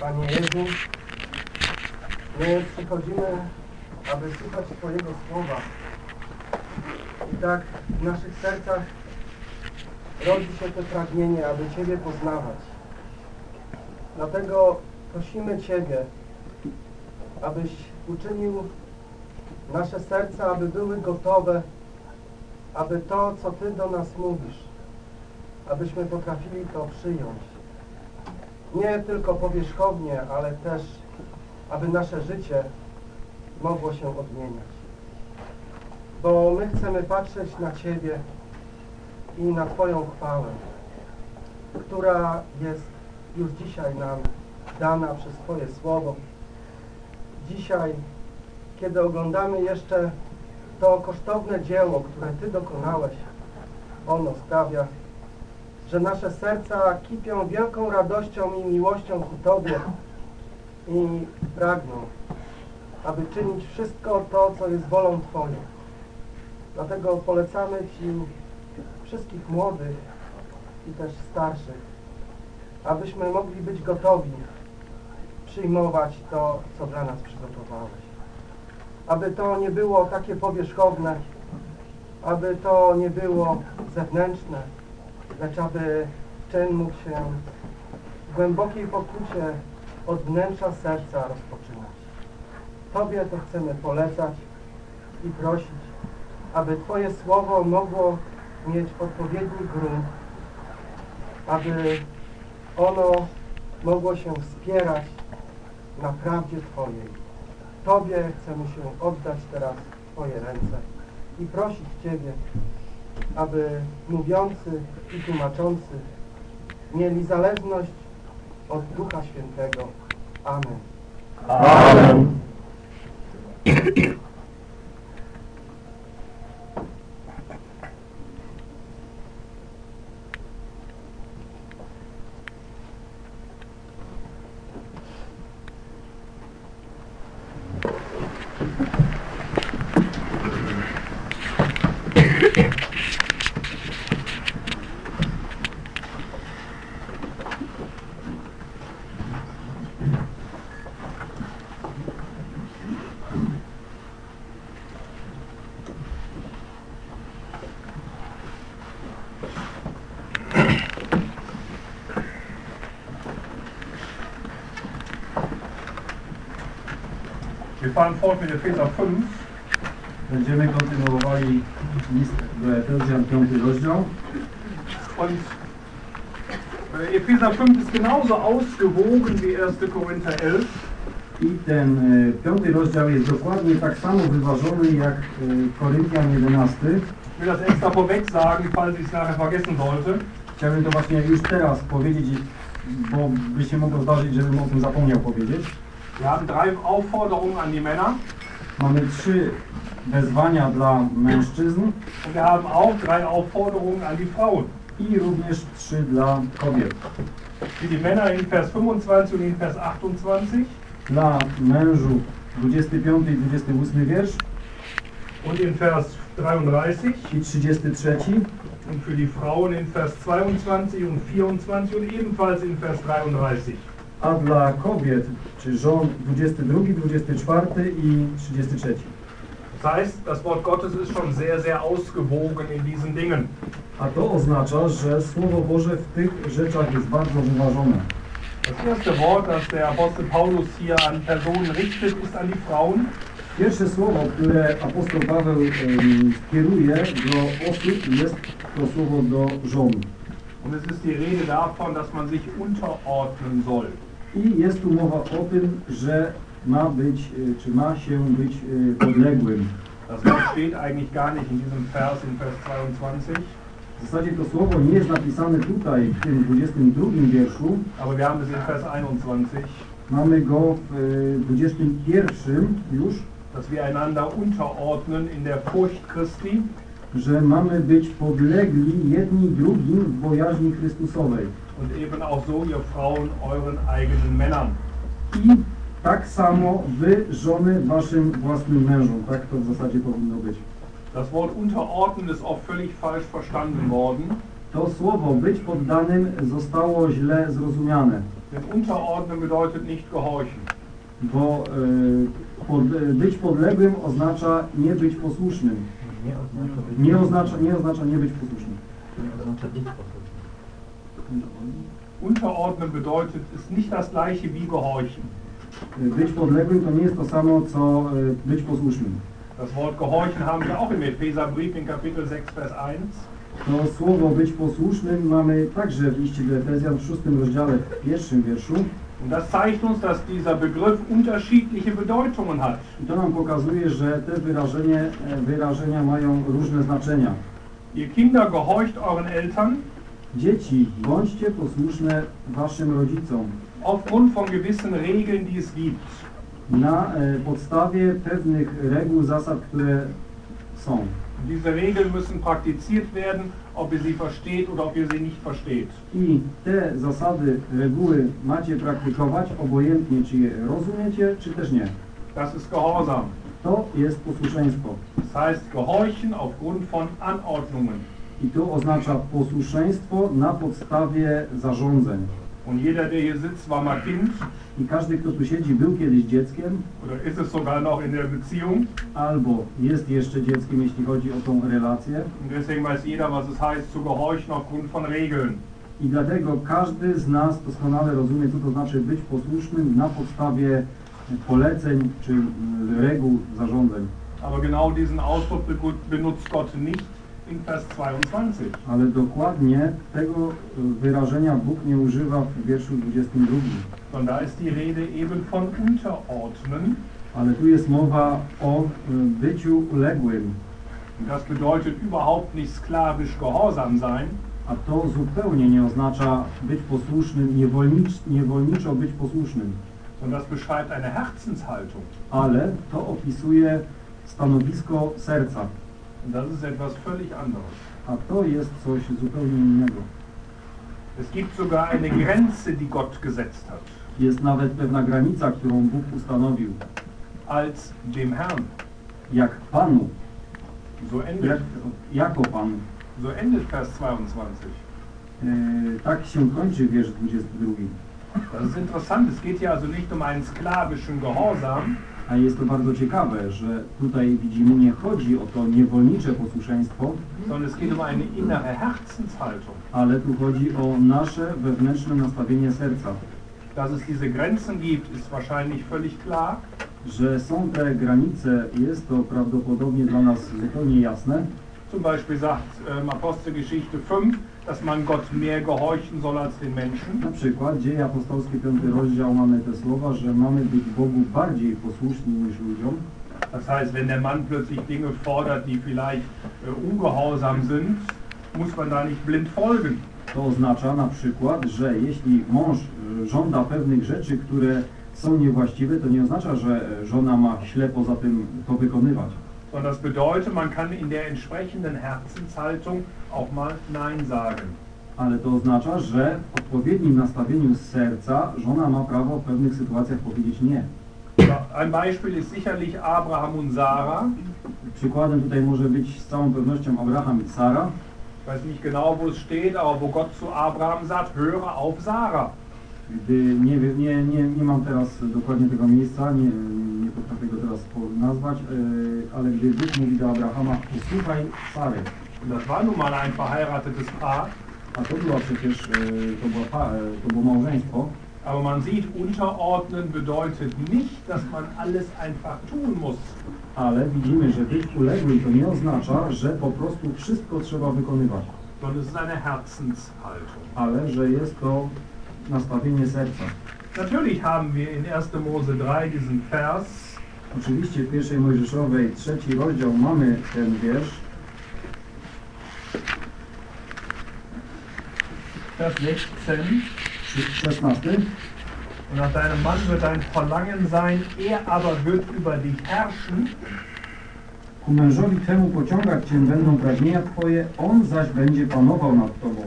Panie Jezu, my przychodzimy, aby słuchać Twojego słowa. I tak w naszych sercach rodzi się to pragnienie, aby Ciebie poznawać. Dlatego prosimy Ciebie, abyś uczynił nasze serca, aby były gotowe, aby to, co Ty do nas mówisz, abyśmy potrafili to przyjąć. Nie tylko powierzchownie, ale też, aby nasze życie mogło się odmieniać. Bo my chcemy patrzeć na Ciebie i na Twoją chwałę, która jest już dzisiaj nam dana przez Twoje Słowo. Dzisiaj, kiedy oglądamy jeszcze to kosztowne dzieło, które Ty dokonałeś, ono sprawia, że nasze serca kipią wielką radością i miłością ku Tobie i pragną, aby czynić wszystko to, co jest wolą Twoją. Dlatego polecamy Ci wszystkich młodych i też starszych, abyśmy mogli być gotowi przyjmować to, co dla nas przygotowałeś. Aby to nie było takie powierzchowne, aby to nie było zewnętrzne, lecz aby czyn mógł się w głębokiej pokucie od wnętrza serca rozpoczynać. Tobie to chcemy polecać i prosić, aby Twoje słowo mogło mieć odpowiedni grunt, aby ono mogło się wspierać na prawdzie Twojej. Tobie chcemy się oddać teraz w Twoje ręce i prosić Ciebie, aby mówiący i tłumaczący mieli zależność od Ducha Świętego. Amen. Amen. Fahren fort mit Epheser 5. Będziemy kontynuowali list do Efezjan 5 rozdział. Und Epheser 5 ist genauso ausgewogen wie 1. Korinther 11. I ten e, piąty rozdział jest dokładnie tak samo wyważony jak e, Koryntian 11. Ich will das extra vorweg sagen, falls ich es nachher vergessen sollte. Chciałbym to właśnie już teraz powiedzieć, bo by się mogło zdarzyć, żebym o tym zapomniał powiedzieć. Wir haben drei Aufforderungen an die Männer Mamy trzy wezwania dla mężczyzn und wir haben auch drei Aufforderungen an die Frauen. i również trzy dla kobiet. Wie die Männer in Vers 25 und in Vers 28 Dla mężów 25 i 28 wiersz und in Vers 33 i 33 und für die Frauen in Vers 22 und 24 und ebenfalls in Vers 33. a dla kobiet, czy żon 22, 24 i 33. Das heißt, das Wort Gottes ist schon sehr, sehr ausgewogen in diesen Dingen. A to oznacza, że Słowo Boże w tych rzeczach jest bardzo wyważone. Das erste Wort, das der Apostel Paulus hier an Personen richtet, ist an die Frauen. Pierwsze słowo, które apostoł Paweł em, kieruje do osób, jest to słowo do żon. Und es ist die Rede davon, dass man sich unterordnen soll. I jest tu mowa o tym, że ma być, e, czy ma się być e, podległym. Das Wort steht eigentlich gar nicht in diesem Vers, in Vers 22, W zasadzie to słowo nie jest napisane tutaj, w tym 22 wierszu. aber wir haben es in Vers 21, Mamy go w e, 21 już, dass wir einander unterordnen in der Furcht Christi. że mamy być podlegli jedni drugim w bojaźni Chrystusowej. Und eben auch so, ihr Frauen, euren eigenen Männern. I tak samo wy, żony, waszym własnym mężom. Tak to w zasadzie powinno być. Das Wort unterordnen ist oft völlig falsch verstanden worden. To słowo być poddanym zostało źle zrozumiane, Denn unterordnen bedeutet nicht gehorchen. bo e, pod, e, być podległym oznacza nie być posłusznym. Nie oznacza być, Nie oznacza nie, oznacza nie być posłusznym. nie oznacza być posłusznym. Unterordnen bedeutet, ist nicht das gleiche wie gehorchen. Być podległym to nie jest to samo, co być posłusznym. Das Wort gehorchen haben wir auch im Epheserbrief in Kapitel 6, Vers 1. To słowo być posłusznym mamy także w liście do Efezjan w szóstym rozdziale, w pierwszym wierszu. Und das zeigt uns, dass dieser Begriff unterschiedliche Bedeutungen hat. I to nam pokazuje, że te wyrażenie, e, wyrażenia mają różne znaczenia. Ihr Kinder gehorcht euren Eltern Dzieci, bądźcie posłuszne waszym rodzicom aufgrund von gewissen Regeln, die es gibt. na e, podstawie pewnych reguł, zasad, które są. Diese Regeln müssen praktiziert werden, ob ihr sie versteht oder ob ihr sie nicht versteht. I te zasady, reguły macie praktykować, obojętnie czy je rozumiecie, czy też nie. Das ist Gehorsam. To jest posłuszeństwo. Das heißt gehorchen aufgrund von Anordnungen. I to oznacza posłuszeństwo na podstawie zarządzeń. Und jeder, der hier sitzt, war mal Kind I każdy, kto tu siedzi, był kiedyś dzieckiem, oder ist es sogar noch in der Beziehung. albo jest jeszcze dzieckiem, jeśli chodzi o tą relację. Und deswegen weiß jeder, was es heißt, zu gehorchen aufgrund von Regeln. I dlatego każdy z nas doskonale rozumie, co to znaczy być posłusznym na podstawie poleceń czy mm, reguł zarządzeń. Aber genau diesen Ausdruck be- benutzt Gott nicht in Vers 22. Ale dokładnie tego y, wyrażenia Bóg nie używa w wierszu 22. Sondern da ist die Rede eben von Unterordnen. Ale tu jest mowa o y, byciu uległym. Und das bedeutet überhaupt nicht sklavisch gehorsam sein, A to zupełnie nie oznacza być posłusznym, niewolnicz, niewolniczo być posłusznym. sondern das beschreibt eine Herzenshaltung. Ale to opisuje stanowisko serca. Und das ist etwas völlig anderes. A to jest coś zupełnie innego. Es gibt sogar eine Grenze, die Gott gesetzt hat, Jest nawet pewna granica, którą Bóg ustanowił. als dem Herrn. Jak Panu, So jak, endet, jako Panu. so endet Vers 22. E, tak się kończy wiersz 22. Das ist interessant. Es geht hier also nicht um einen sklavischen Gehorsam, A jest to bardzo ciekawe, że tutaj widzimy, nie chodzi o to niewolnicze posłuszeństwo, um ale tu chodzi o nasze wewnętrzne nastawienie serca. Dass es diese Grenzen gibt, ist wahrscheinlich völlig klar. Że są te granice, jest to prawdopodobnie dla nas zupełnie jasne. Zum Beispiel sagt ähm, Apostelgeschichte 5, dass man Gott mehr gehorchen soll als den Menschen. Na przykład Dzieje Apostolskie, piąty rozdział, mamy te słowa, że mamy być Bogu bardziej posłuszni niż ludziom. Das heißt, wenn der Mann plötzlich Dinge fordert, die vielleicht äh, ungehorsam sind, muss man da nicht blind folgen. To oznacza na przykład, że jeśli mąż e, żąda pewnych rzeczy, które są niewłaściwe, to nie oznacza, że e, żona ma ślepo za tym to wykonywać. Sondern das bedeutet, man kann in der entsprechenden Herzenshaltung auch mal Nein sagen. Ale to oznacza, że w odpowiednim nastawieniu z serca żona ma prawo w pewnych sytuacjach powiedzieć nie. Ein Beispiel ist sicherlich Abraham und Sarah. Przykładem tutaj może być z całą pewnością Abraham i Sara. Ich weiß nicht genau, wo es steht, aber wo Gott zu Abraham sagt, höre auf Sarah. Gdy nie, nie, nie, nie mam teraz dokładnie tego miejsca, nie, nie potrafię go teraz nazwać, e, ale gdy Bóg mówi do Abrahama, posłuchaj Sary, das war nun mal ein verheiratetes Paar. a to była przecież, e, to, była, pa- e, to było małżeństwo, Aber man sieht, unterordnen bedeutet nicht, dass man alles einfach tun muss. ale widzimy, że być uległy to nie oznacza, że po prostu wszystko trzeba wykonywać, sondern es ist eine Herzenshaltung. ale że jest to nastawienie serca. Natürlich haben wir in 1. Mose 3 diesen Vers, Oczywiście w pierwszej Mojżeszowej, trzeci rozdział mamy ten wiersz, Vers 16. 16. Und nach deinem Mann wird dein Verlangen sein, er aber wird über dich herrschen. Ku mężowi temu pociągać cię będą pragnienia twoje, on zaś będzie panował nad tobą.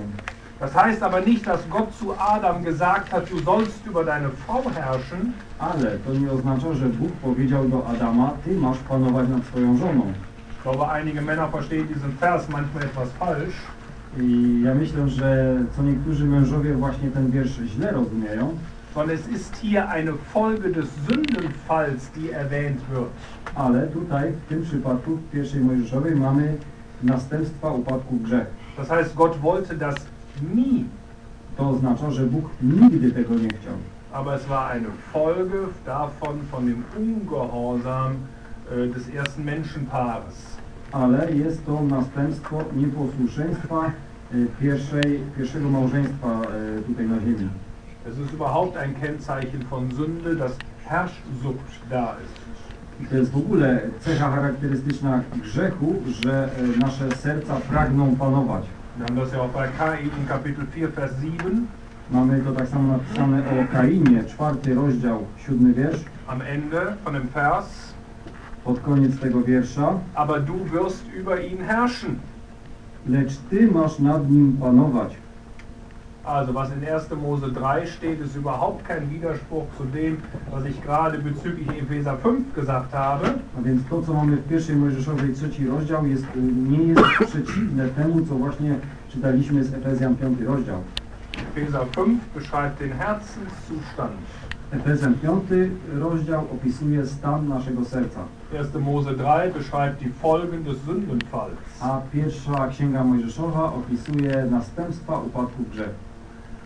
Das heißt aber nicht, dass Gott zu Adam gesagt hat, du sollst über deine Frau herrschen, Ale to nie oznacza, że Bóg powiedział do Adama, ty masz panować nad swoją żoną. Ich glaube, einige Männer verstehen diesen Vers manchmal etwas falsch. I ja myślę, że co niektórzy mężowie właśnie ten wiersz źle rozumieją, sondern es ist hier eine Folge des Sündenfalls, die erwähnt wird. ale tutaj w tym przypadku w pierwszej Mojżeszowej mamy następstwa upadku w grzech. Das heißt, Gott wollte das To oznacza, że Bóg nigdy tego nie chciał. aber es war eine Folge davon, von dem Ungehorsam äh, des ersten Menschenpaares. ale jest to następstwo nieposłuszeństwa y, pierwszej, pierwszego małżeństwa y, tutaj na ziemi. Es ist überhaupt ein Kennzeichen von Sünde, dass Herrschsucht da ist. To jest w ogóle cecha charakterystyczna grzechu, że y, nasze serca pragną panować. Wir haben das ja auch bei Kain in Kapitel 4, Vers 7. Mamy to tak samo napisane o Kainie, czwarty rozdział, siódmy wiersz, Am Ende von dem Vers, pod koniec tego wiersza. aber du wirst über ihn herrschen. Lecz Ty masz nad nim panować. Also was in 1. Mose 3 steht, ist überhaupt kein Widerspruch zu dem, was ich gerade bezüglich Epheser 5 gesagt habe. A więc to, co mamy w pierwszej Mojżeszowej trzeci rozdział, jest, nie jest przeciwne temu, co właśnie czytaliśmy z Efezjan 5 rozdział. Epheser 5 beschreibt den Herzenszustand. Efezjan 5 rozdział opisuje stan naszego serca, 1. Mose 3 beschreibt die Folgen des Sündenfalls. a pierwsza księga Mojżeszowa opisuje następstwa upadku w grzech.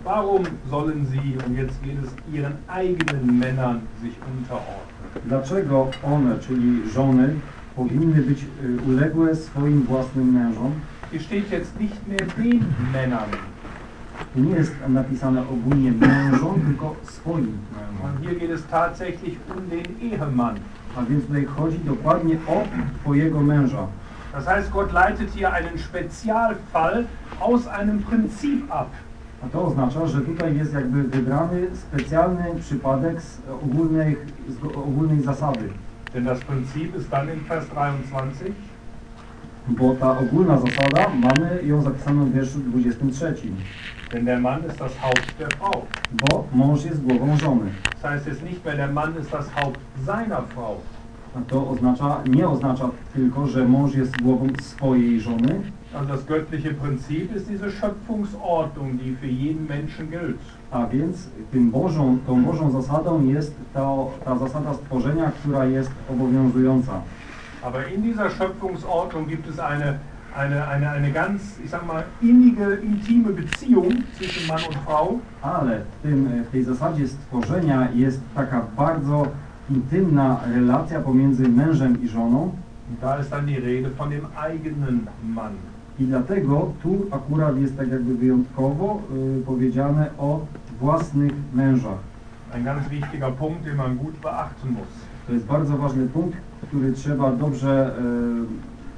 Warum sollen sie, und jetzt geht es ihren eigenen Männern, sich unterordnen? Dlaczego one, czyli żony, powinny być y, uległe swoim własnym mężom? Hier steht jetzt nicht mehr den Männern. Nie jest napisane ogólnie mężom, tylko swoim mężom. Und hier geht es tatsächlich um den Ehemann. A więc tutaj chodzi dokładnie o twojego męża. Das heißt, Gott leitet hier einen Spezialfall aus einem Prinzip ab. A to oznacza, że tutaj jest jakby wybrany specjalny przypadek z ogólnej, z ogólnej zasady. Denn das Prinzip ist dann in Vers 23. Bo ta ogólna zasada, mamy ją zapisaną w wierszu 23. Denn der Mann ist das Haupt der Frau. Bo mąż jest głową żony. Das heißt jetzt nicht mehr, der Mann ist das Haupt seiner Frau. A to oznacza, nie oznacza tylko, że mąż jest głową swojej żony, Also das göttliche Prinzip ist diese Schöpfungsordnung, die für jeden Menschen gilt. a więc tym Bożą, tą Bożą zasadą jest ta, ta zasada stworzenia, która jest obowiązująca. Aber in dieser Schöpfungsordnung gibt es eine, eine, eine, eine ganz, ich sag mal, innige, intime Beziehung zwischen Mann und Frau. Ale w, tym, w tej zasadzie stworzenia jest taka bardzo intymna relacja pomiędzy mężem i żoną Und da ist dann die Rede von dem eigenen Mann. I dlatego tu akurat jest tak jakby wyjątkowo y, powiedziane o własnych mężach. Ein ganz wichtiger Punkt, den man gut beachten muss. To jest bardzo ważny punkt, który trzeba dobrze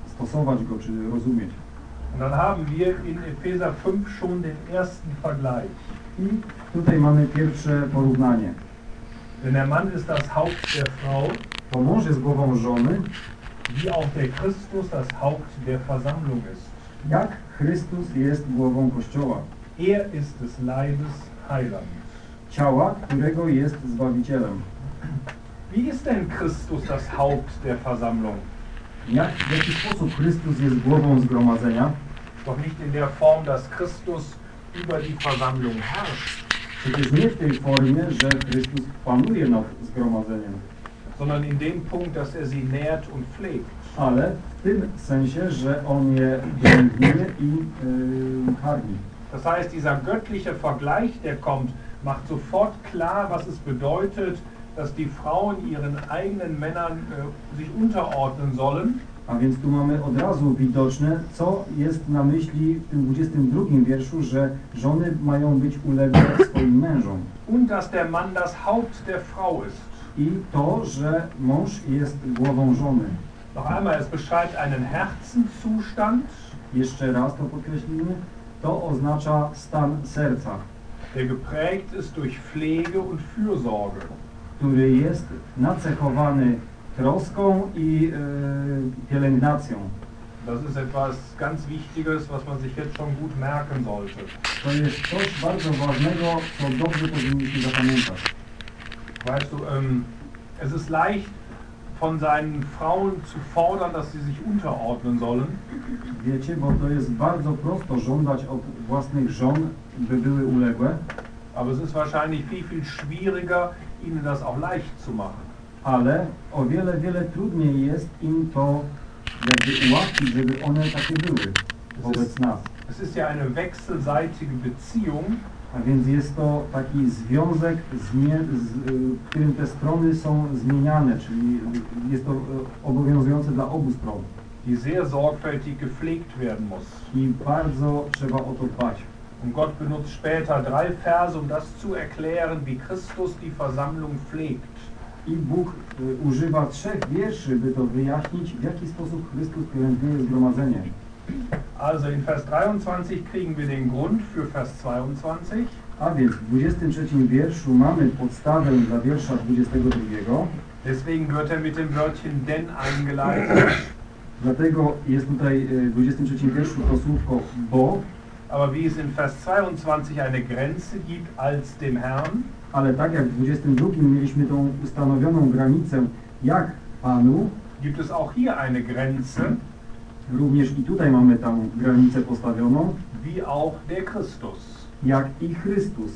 y, stosować go czy rozumieć. Und dann haben wir in Epheser 5 schon den ersten Vergleich. I tutaj mamy pierwsze porównanie. Denn der Mann ist das Haupt der Frau, Bo mąż jest głową żony, wie auch der Christus das Haupt der Versammlung ist. Jak Chrystus jest głową Kościoła, Er ist des Leibes Heiland. ciała, którego jest Zbawicielem. Wie ist denn Christus das Haupt der Versammlung? Jak, w jaki sposób Chrystus jest głową zgromadzenia? Doch nicht in der Form, dass Christus über die Versammlung herrscht, Przecież nie w tej formie, że Chrystus panuje nad zgromadzeniem, sondern in dem Punkt, dass er sie nährt und pflegt. Ale w tym sensie, że On je pielęgnuje i yy, karmi. Das heißt, dieser göttliche Vergleich, der kommt, macht sofort klar, was es bedeutet, dass die Frauen ihren eigenen Männern äh, sich unterordnen sollen A więc tu mamy od razu widoczne, co jest na myśli w tym 22 wierszu, że żony mają być uległe swoim mężom. und dass der Mann das Haupt der Frau ist. I to, że mąż jest głową żony. Noch einmal, es beschreibt einen Herzenszustand, Jeszcze raz to podkreślimy. To oznacza stan serca, der geprägt ist durch Pflege und Fürsorge. który jest nacechowany troską i yy, pielęgnacją. Das ist etwas ganz Wichtiges, was man sich jetzt schon gut merken sollte. To jest coś bardzo ważnego, co dobrze powinniśmy zapamiętać. Weißt du, ähm, es ist leicht, von seinen Frauen zu fordern, dass sie sich unterordnen sollen. Wiecie, bo to jest bardzo prosto żądać od własnych żon, by były uległe, Aber es ist wahrscheinlich viel, viel schwieriger, ihnen das auch leicht zu machen. ale o wiele, wiele trudniej jest im to jakby ułatwić, żeby one takie były wobec nas. Es ist ja eine wechselseitige Beziehung A więc jest to taki związek, y, w którym te strony są zmieniane, czyli jest to y, obowiązujące dla obu stron. die sehr sorgfältig gepflegt werden muss. I bardzo trzeba o to dbać. Und Gott benutzt später drei Verse, um das zu erklären, wie Christus die Versammlung pflegt. I Bóg y, używa trzech wierszy, by to wyjaśnić, w jaki sposób Chrystus pielęgnuje zgromadzenie. Also in Vers 23 kriegen wir den Grund für Vers 22. A więc w 23 wierszu mamy podstawę dla wiersza 22. Deswegen wird er mit dem Wörtchen denn eingeleitet. Dlatego jest tutaj y, w 23 wierszu to słówko bo, Aber wie es in Vers 22 eine Grenze gibt als dem Herrn, ale tak jak w 22 mieliśmy tą ustanowioną granicę jak Panu, gibt es auch hier eine Grenze, również i tutaj mamy tą granicę postawioną, wie auch der Christus. jak i Chrystus.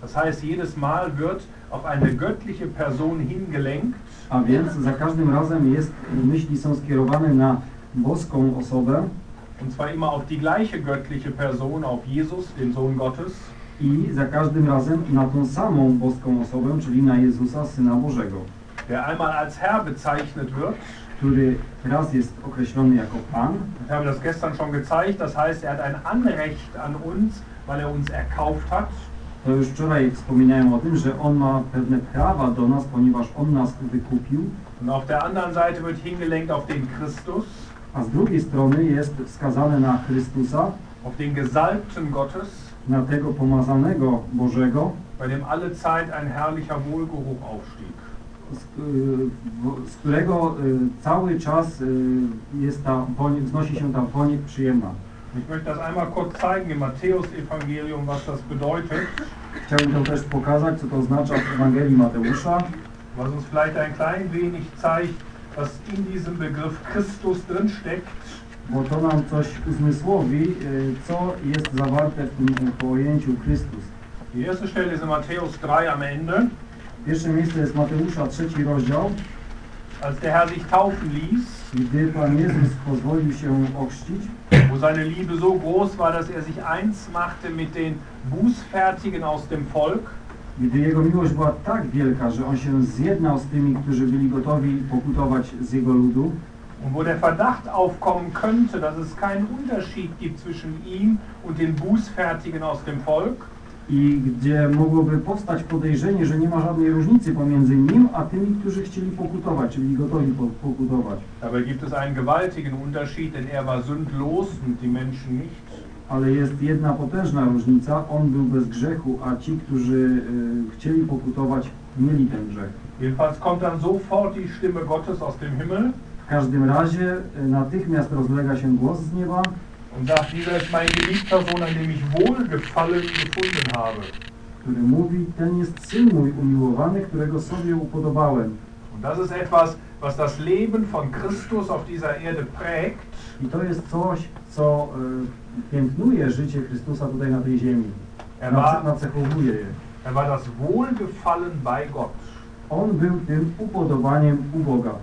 Das heißt, jedes Mal wird auf eine göttliche Person hingelenkt A więc za każdym razem jest, myśli są skierowane na boską osobę und zwar immer auf die gleiche göttliche Person, auf Jesus, den Sohn Gottes. i za każdym razem na tą samą boską osobę, czyli na Jezusa, Syna Bożego, der einmal als Herr bezeichnet wird. Który raz jest określony jako Pan, Ich habe das gestern schon gezeigt, das heißt, er hat ein Anrecht an uns, weil er uns erkauft hat. to już wczoraj wspominałem o tym, że On ma pewne prawa do nas, ponieważ On nas wykupił, Und auf der anderen Seite wird hingelenkt auf den Christus, a z drugiej strony jest wskazane na Chrystusa, auf den Gesalbten Gottes, na tego pomazanego Bożego, bei dem alle Zeit ein herrlicher Wohlgeruch aufstieg. Z, y, z którego y, cały czas y, jest ta wznosi się ta woń przyjemna. Ich möchte das einmal kurz zeigen im Matthäus-Evangelium, was das bedeutet, Chciałbym to też pokazać, co to oznacza w Ewangelii Mateusza, was uns vielleicht ein klein wenig zeigt, was in diesem Begriff Christus drinsteckt. bo to nam coś uzmysłowi, co jest zawarte w tym pojęciu Chrystus. Die erste Stelle ist in Matthäus 3 am Ende, Pierwsze miejsce jest Mateusza, trzeci rozdział, als der Herr sich taufen ließ, gdy Pan Jezus pozwolił się ochrzcić, wo seine Liebe so groß war, dass er sich eins machte mit den Bußfertigen aus dem Volk. gdy Jego miłość była tak wielka, że On się zjednał z tymi, którzy byli gotowi pokutować z Jego ludu, Und wo der Verdacht aufkommen könnte, dass es keinen Unterschied gibt zwischen ihm und den Bußfertigen aus dem Volk, i gdzie mogłoby powstać podejrzenie, że nie ma żadnej różnicy pomiędzy Nim, a tymi, którzy chcieli pokutować, czyli gotowi po- pokutować. dabei gibt es einen gewaltigen Unterschied, denn er war sündlos und die Menschen nicht. Ale jest jedna potężna różnica. On był bez grzechu, a ci, którzy y, chcieli pokutować, mieli ten grzech. Jedenfalls kommt dann sofort die Stimme Gottes aus dem Himmel W każdym razie y, natychmiast rozlega się głos z nieba, und sagt, dieser ist mein geliebter Sohn, an dem ich Wohlgefallen gefunden habe. który mówi, ten jest Syn mój umiłowany, którego sobie upodobałem. Und das ist etwas, was das Leben von Christus auf dieser Erde prägt. I to jest coś, co y, piętnuje życie Chrystusa tutaj na tej ziemi. Er war, nacechowuje je. er war das Wohlgefallen bei Gott. On był tym upodobaniem u Boga.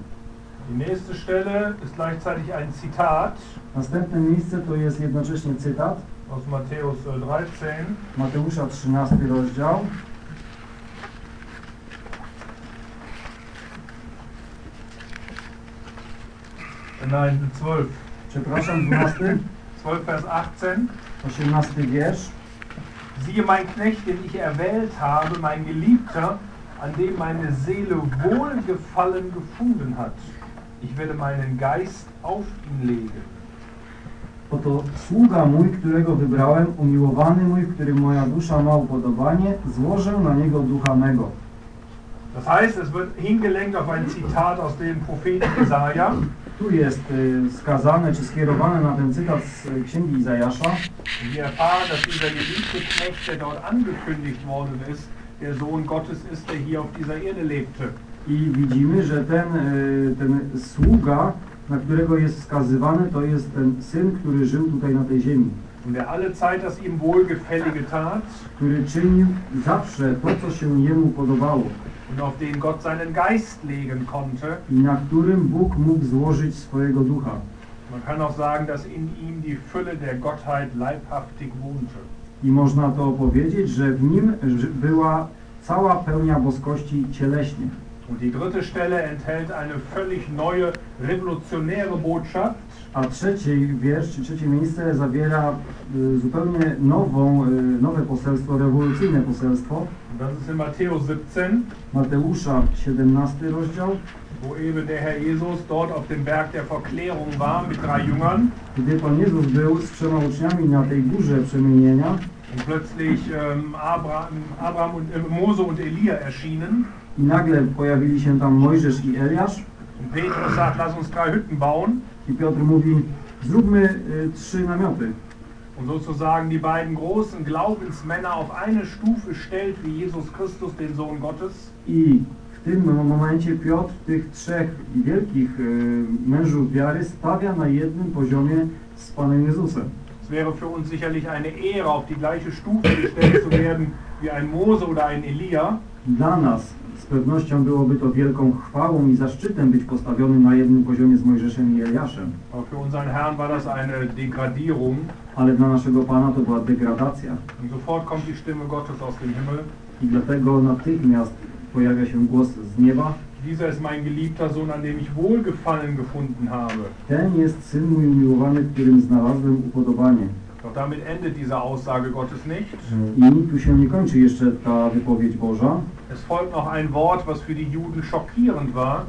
Die nächste Stelle ist gleichzeitig ein Zitat Następne miejsce to jest jednocześnie cytat aus Matthäus äh, 13. Mateusza 13 rozdział. Äh, Nein, 12. Przepraszam, 12, 12 Vers 18. 18 wiersz. Siehe mein Knecht, den ich erwählt habe, mein Geliebter, an dem meine Seele Wohlgefallen gefunden hat. Ich werde meinen Geist auf ihn legen. Oto sługa mój, którego wybrałem, umiłowany mój, którym moja dusza ma upodobanie, złożę na niego ducha mego. Das heißt, es wird hingelenkt auf ein Zitat aus dem Propheten Jesaja. Tu jest y, skazane czy skierowane na ten cytat z y, Księgi Izajasza. Wir erfahren, dass dieser geliebte Knecht, der dort angekündigt worden ist, der Sohn Gottes ist, der hier auf dieser Erde lebte. I widzimy, że ten, e, ten sługa, na którego jest wskazywany, to jest ten syn, który żył tutaj na tej ziemi. der alle Zeit das ihm Wohlgefällige tat który czynił zawsze to, co się jemu podobało und auf den Gott seinen Geist legen konnte. i na którym Bóg mógł złożyć swojego ducha. Man kann auch sagen, dass in ihm die Fülle der Gottheit leibhaftig wohnte. I można to powiedzieć, że w nim była cała pełnia boskości cieleśnie. Und die dritte Stelle enthält eine völlig neue, revolutionäre Botschaft. A trzeci wiersz, trzecie miejsce zawiera y, zupełnie nową, y, nowe poselstwo, rewolucyjne poselstwo. Das ist in Matthäus 17, Mateusza 17 rozdział, wo eben der Herr Jesus dort auf dem Berg der Verklärung war mit drei Jüngern. gdy Pan Jezus był z trzema uczniami na tej górze przemienienia Und plötzlich ähm, Abraham, Abraham und äh, Mose und Elia erschienen. I nagle pojawili się tam Mojżesz i Eliasz Und Petrus sagt, lass uns drei Hütten bauen. i Piotr mówi, zróbmy y, trzy namioty. Und sozusagen die beiden großen Glaubensmänner auf eine Stufe stellt, wie Jesus Christus, den Sohn Gottes. I w tym momencie Piotr tych trzech wielkich y, mężów wiary stawia na jednym poziomie z Panem Jezusem. Es wäre für uns sicherlich eine Ehre, auf die gleiche Stufe gestellt zu werden wie ein Mose oder ein Elia. Dla nas pewnością byłoby to wielką chwałą i zaszczytem być postawionym na jednym poziomie z Mojżeszem i Eliaszem. Ale dla naszego Pana to była degradacja. I dlatego natychmiast pojawia się głos z nieba. Dieser ist mein geliebter Sohn, an dem ich Wohlgefallen gefunden habe. Ten jest Syn mój umiłowany, w którym znalazłem upodobanie. Doch damit endet diese Aussage Gottes nicht. I tu się nie kończy jeszcze ta wypowiedź Boża. Es folgt noch ein Wort, was für die Juden schockierend war.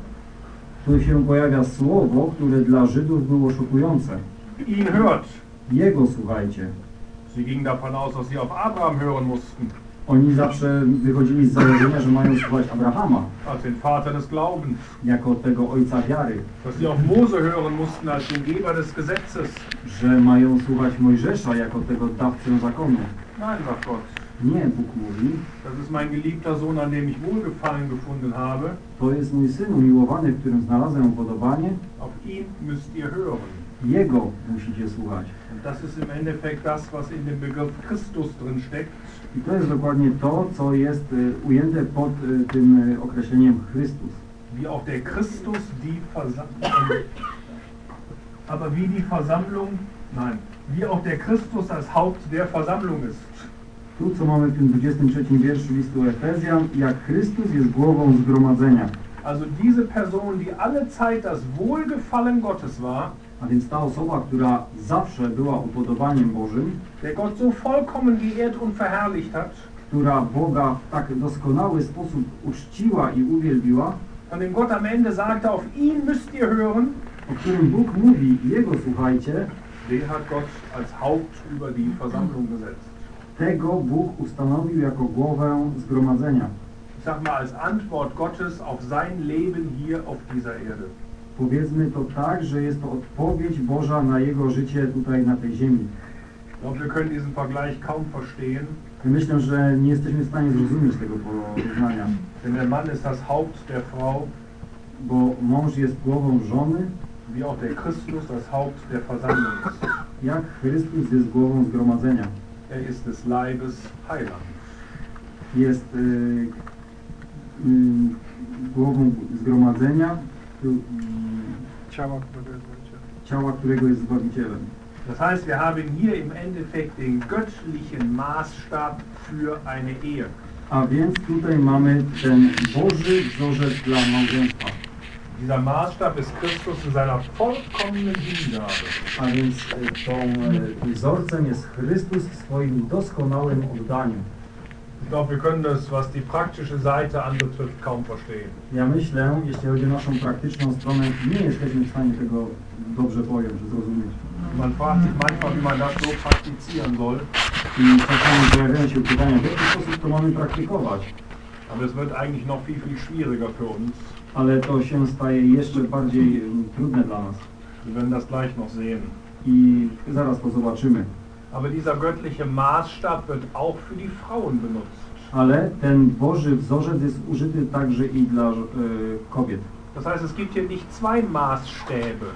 Tu się pojawia słowo, które dla Żydów było szokujące. Ihn hört. Jego słuchajcie. Sie gingen davon aus, dass sie auf Abraham hören mussten, Oni zawsze wychodzili z założenia, że mają słuchać Abrahama als den Vater des Glaubens. jako tego ojca wiary, Dass sie auf Mose hören mussten, als den Geber des Gesetzes. że mają słuchać Mojżesza jako tego dawcę zakonu. Nein, sagt Gott. Nie, Bóg mówi, Das ist mein geliebter Sohn, an dem ich Wohlgefallen gefunden habe. to jest mój syn umiłowany, w którym znalazłem upodobanie. Auf ihn müsst ihr hören. Jego musicie słuchać. Und das ist im Endeffekt das, was in dem Begriff Christus drin steckt. I to jest dokładnie to, co jest y, ujęte pod y, tym y, określeniem Chrystus. Wie auch der Christus die Versammlung. Aber wie die Versammlung, nein, wie auch der Christus als Haupt der Versammlung ist. Tu, co mamy w tym 23 wierszu listu Efezjan, jak Chrystus jest głową zgromadzenia. Also diese Person, die alle Zeit das Wohlgefallen Gottes war, A więc ta osoba, która zawsze była upodobaniem Bożym, der Gott so vollkommen geehrt und verherrlicht hat, która Boga w tak doskonały sposób uczciła i uwielbiła, von dem Gott am Ende sagte, auf ihn müsst ihr hören, o którym Bóg mówi, Jego słuchajcie, den hat Gott als Haupt über die Versammlung gesetzt. tego Bóg ustanowił jako głowę zgromadzenia. Ich sag mal, als Antwort Gottes auf sein Leben hier auf dieser Erde. Powiedzmy to tak, że jest to odpowiedź Boża na Jego życie tutaj na tej ziemi. Verstehen, Myślę, że nie jesteśmy w stanie zrozumieć tego porównania, denn der Mann ist das Haupt der Frau, bo mąż jest głową żony, wie auch der Christus das Haupt der Versammlung ist. jak Chrystus jest głową zgromadzenia. Er ist des Leibes Heiland. Jest y, y, głową zgromadzenia, Ciała, którego jest Zbawicielem. ciała, którego jest Zbawicielem. Das heißt, wir haben hier im Endeffekt den göttlichen Maßstab für eine Ehe. A więc tutaj mamy ten Boży wzorzec dla małżeństwa. Dieser Maßstab ist Christus in seiner vollkommenen Hingabe. A więc y, tą y, wzorcem jest Chrystus w swoim doskonałym oddaniu. Glaube, wir können das, was die praktische Seite anbetrifft, kaum verstehen. Ja myślę, jeśli chodzi o naszą praktyczną stronę, nie jesteśmy w stanie tego dobrze pojąć, zrozumieć. Man fragt sich manchmal, wie man das so praktizieren soll, I czasami pojawiają się pytania, w jaki sposób to mamy praktykować. aber es wird eigentlich noch viel, viel schwieriger für uns. Ale to się staje jeszcze bardziej mm, trudne dla nas. Wir werden das gleich noch sehen. I zaraz to zobaczymy. Aber dieser göttliche Maßstab wird auch für die Frauen benutzt. ale ten Boży wzorzec jest użyty także i dla e, kobiet. Das heißt, es gibt hier nicht zwei Maßstäbe.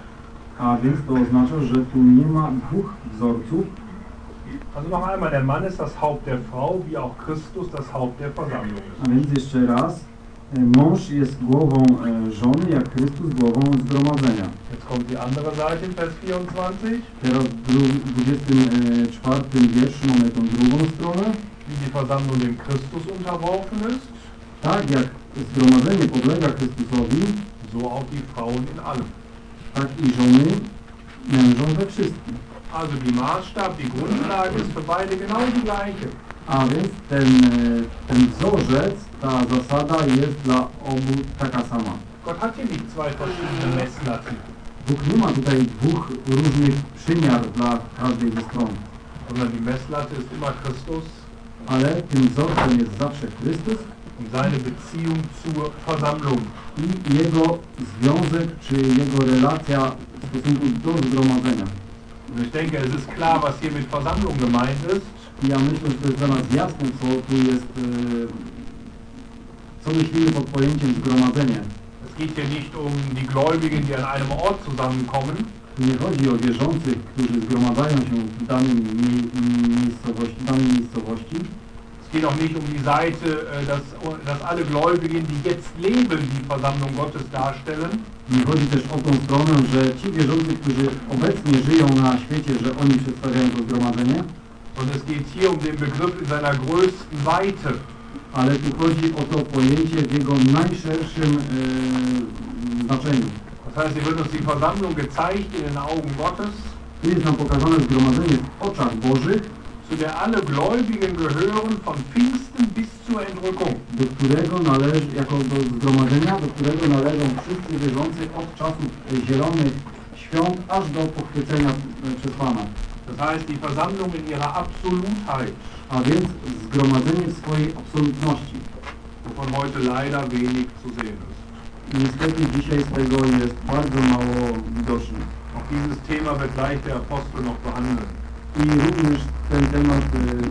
A więc to oznacza, że tu nie ma dwóch wzorców. Also noch einmal, der Mann ist das Haupt der Frau, wie auch Christus das Haupt der Versammlung A więc jeszcze raz, mąż jest głową e, żony, jak Chrystus głową zgromadzenia. ist. Jetzt kommt die andere Seite in Vers 24, Teraz w dru- 24 wierszu mamy tą drugą stronę. wie die Versammlung dem Christus unterworfen ist, Tak jak zgromadzenie podlega Chrystusowi, so auch die Frauen in allem. tak i żony mężom we wszystkim. Also die Maßstab, die Grundlage ist für beide genau die gleiche. A więc ten, e, ten wzorzec, ta zasada jest dla obu taka sama. Bóg nie ma tutaj dwóch różnych przymiar dla każdej ze stron, ale tym wzorcem jest zawsze Chrystus und seine Beziehung zur Versammlung. i Jego związek, czy Jego relacja w stosunku do zgromadzenia. Ich denke, es ist klar, was hier mit Versammlung gemeint ist. Ja myślę, że to jest dla nas jasne, co tu jest, e, co myślimy pod pojęciem zgromadzenie. Es geht hier nicht um die Gläubigen, die an einem Ort zusammenkommen, nie chodzi o wierzących, którzy zgromadzają się w danym mie- miejscowości, danej miejscowości. Es geht auch nicht um die Seite, äh, dass, dass alle Gläubigen, die jetzt leben, die Versammlung Gottes darstellen, Nie chodzi też o tą stronę, że ci wierzący, którzy obecnie żyją na świecie, że oni przedstawiają to zgromadzenie, sondern es geht hier um den Begriff in seiner größten Weite. ale tu chodzi o to pojęcie w jego najszerszym e, znaczeniu. Das heißt, hier wird uns die Versammlung gezeigt in den Augen Gottes, Tu jest nam pokazane zgromadzenie w oczach Bożych, zu der alle Gläubigen gehören, von Pfingsten bis zur Entrückung. do którego należy, jako do zgromadzenia, do którego należą wszyscy wierzący od czasów zielonych świąt aż do pochwycenia e, przez Pana. Das heißt, die Versammlung in ihrer Absolutheit, A więc zgromadzenie w swojej absolutności. wovon heute leider wenig zu sehen ist. Niestety dzisiaj z tego jest bardzo mało widoczne. Auch dieses Thema wird gleich der Apostel noch behandeln. I również ten temat,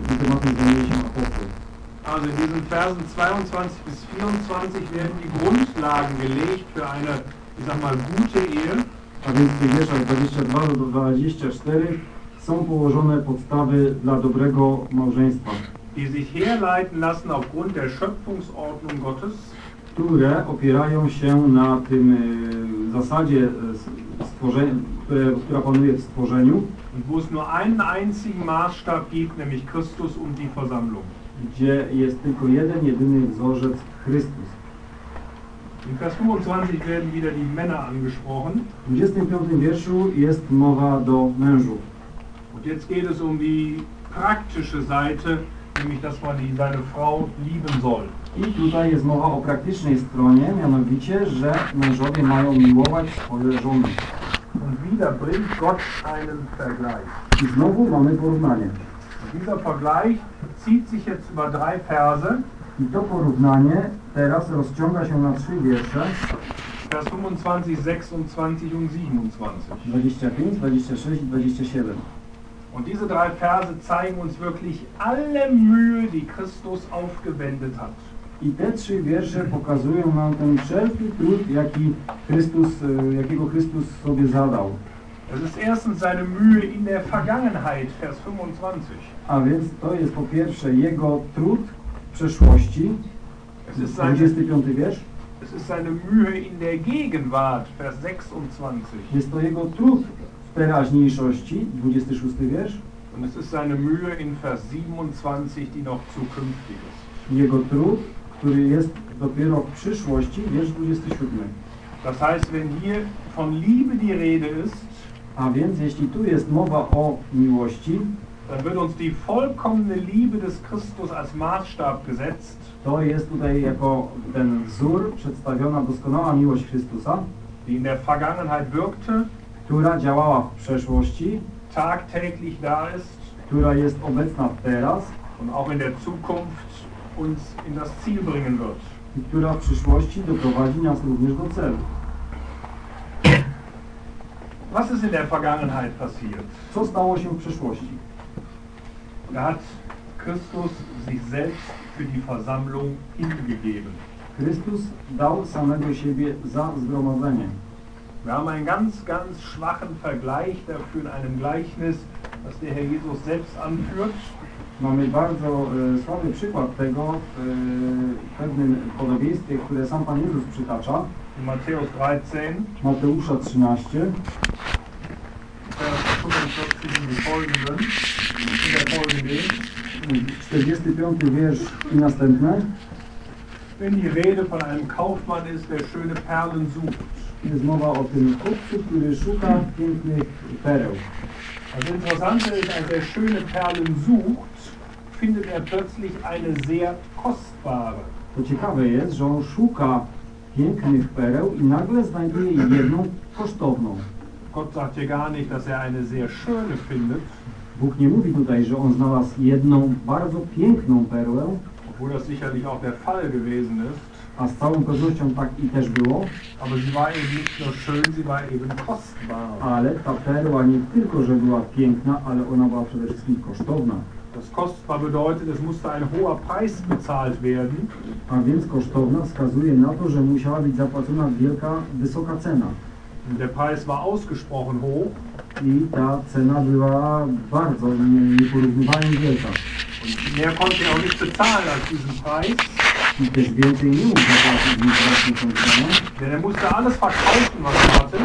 tym tematem zajmuje się apostoł. Also in diesen Versen 22 bis 24 werden die Grundlagen gelegt für eine, ich sag mal, gute Ehe. A więc w tych wierszach 22 do 24 są położone podstawy dla dobrego małżeństwa, die sich herleiten lassen aufgrund der Schöpfungsordnung Gottes, które opierają się na tym e, zasadzie e, stworzenia, które, która panuje w stworzeniu, und wo es nur einen einzigen Maßstab gibt, nämlich Christus und die Versammlung. gdzie jest tylko jeden, jedyny wzorzec Chrystus. In Vers 25 werden wieder die Männer angesprochen. W 25 wierszu jest mowa do mężów. Und jetzt geht es um die praktische Seite, nämlich dass man die, seine Frau lieben soll. I tutaj jest mowa o praktycznej stronie, mianowicie, że mężowie mają miłować swoje żony. Und wieder bringt Gott einen Vergleich. I znowu mamy porównanie. Und dieser Vergleich zieht sich jetzt über drei Verse. I to porównanie teraz rozciąga się na trzy wiersze, Vers 25, 26 und 27. 25, 26 i 27. Und diese drei Verse zeigen uns wirklich alle Mühe, die Christus aufgewendet hat. I te trzy wiersze pokazują nam ten wszelki trud, jaki Chrystus, e, jakiego Chrystus sobie zadał. Es ist erstens seine Mühe in der Vergangenheit, Vers 25. A więc to jest po pierwsze jego trud w przeszłości, Es ist seine, 25 wiersz. es ist seine Mühe in der Gegenwart, Vers 26. Jest to jego trud teraźniejszości, 26 wiersz. Und es ist seine Mühe in Vers 27, die noch zukünftig ist. Jego trud, który jest dopiero w przyszłości, wiersz 27. Das heißt, wenn hier von Liebe die Rede ist, A więc jeśli tu jest mowa o miłości, dann wird uns die vollkommene Liebe des Christus als Maßstab gesetzt. to jest tutaj jako ten wzór przedstawiona doskonała miłość Chrystusa, die in der Vergangenheit wirkte, która działała w przeszłości, tagtäglich da ist która jest obecna teraz und auch in der Zukunft uns in das Ziel bringen wird. i która w przyszłości doprowadzi nas również do celu. Was ist in der Vergangenheit passiert? Co stało się w przeszłości? Da hat Christus sich selbst für die Versammlung hingegeben. Chrystus dał samego siebie za zgromadzenie. Wir haben einen ganz, ganz schwachen Vergleich dafür in einem Gleichnis, das der Herr Jesus selbst anführt. Mamy bardzo e, słaby przykład tego w e, pewnym podobieństwie, które sam Pan Jezus przytacza. In Matthäus 13, Mateusza 13, Vers 45 und die folgenden, in der folgenden, 45 wiersz i następne. wenn die Rede von einem Kaufmann ist, der schöne Perlen sucht. Jest mowa o tym kupcu, który szuka pięknych pereł. Das Interessante ist, als er schöne Perlen sucht, findet er plötzlich eine sehr kostbare. To ciekawe jest, że on szuka pięknych pereł i nagle znajduje jedną kosztowną. Gott sagt hier gar nicht, dass er eine sehr schöne findet, Bóg nie mówi tutaj, że on znalazł jedną bardzo piękną perłę, obwohl das sicherlich auch der Fall gewesen ist. A z całą pewnością tak i też było, Aber sie war eben nicht nur schön, sie war eben kostbar. ale ta perła nie tylko, że była piękna, ale ona była przede wszystkim kosztowna. Das kostbar bedeutet, es musste ein hoher Preis bezahlt werden. A więc kosztowna wskazuje na to, że musiała być zapłacona wielka, wysoka cena. Der Preis war ausgesprochen hoch I ta cena była bardzo nie- nieporównywalnie wielka. und mehr konnte er auch nicht bezahlen als diesen Preis, Zapłacić niż właśnie tą cenę. denn er musste alles verkaufen, was er hatte,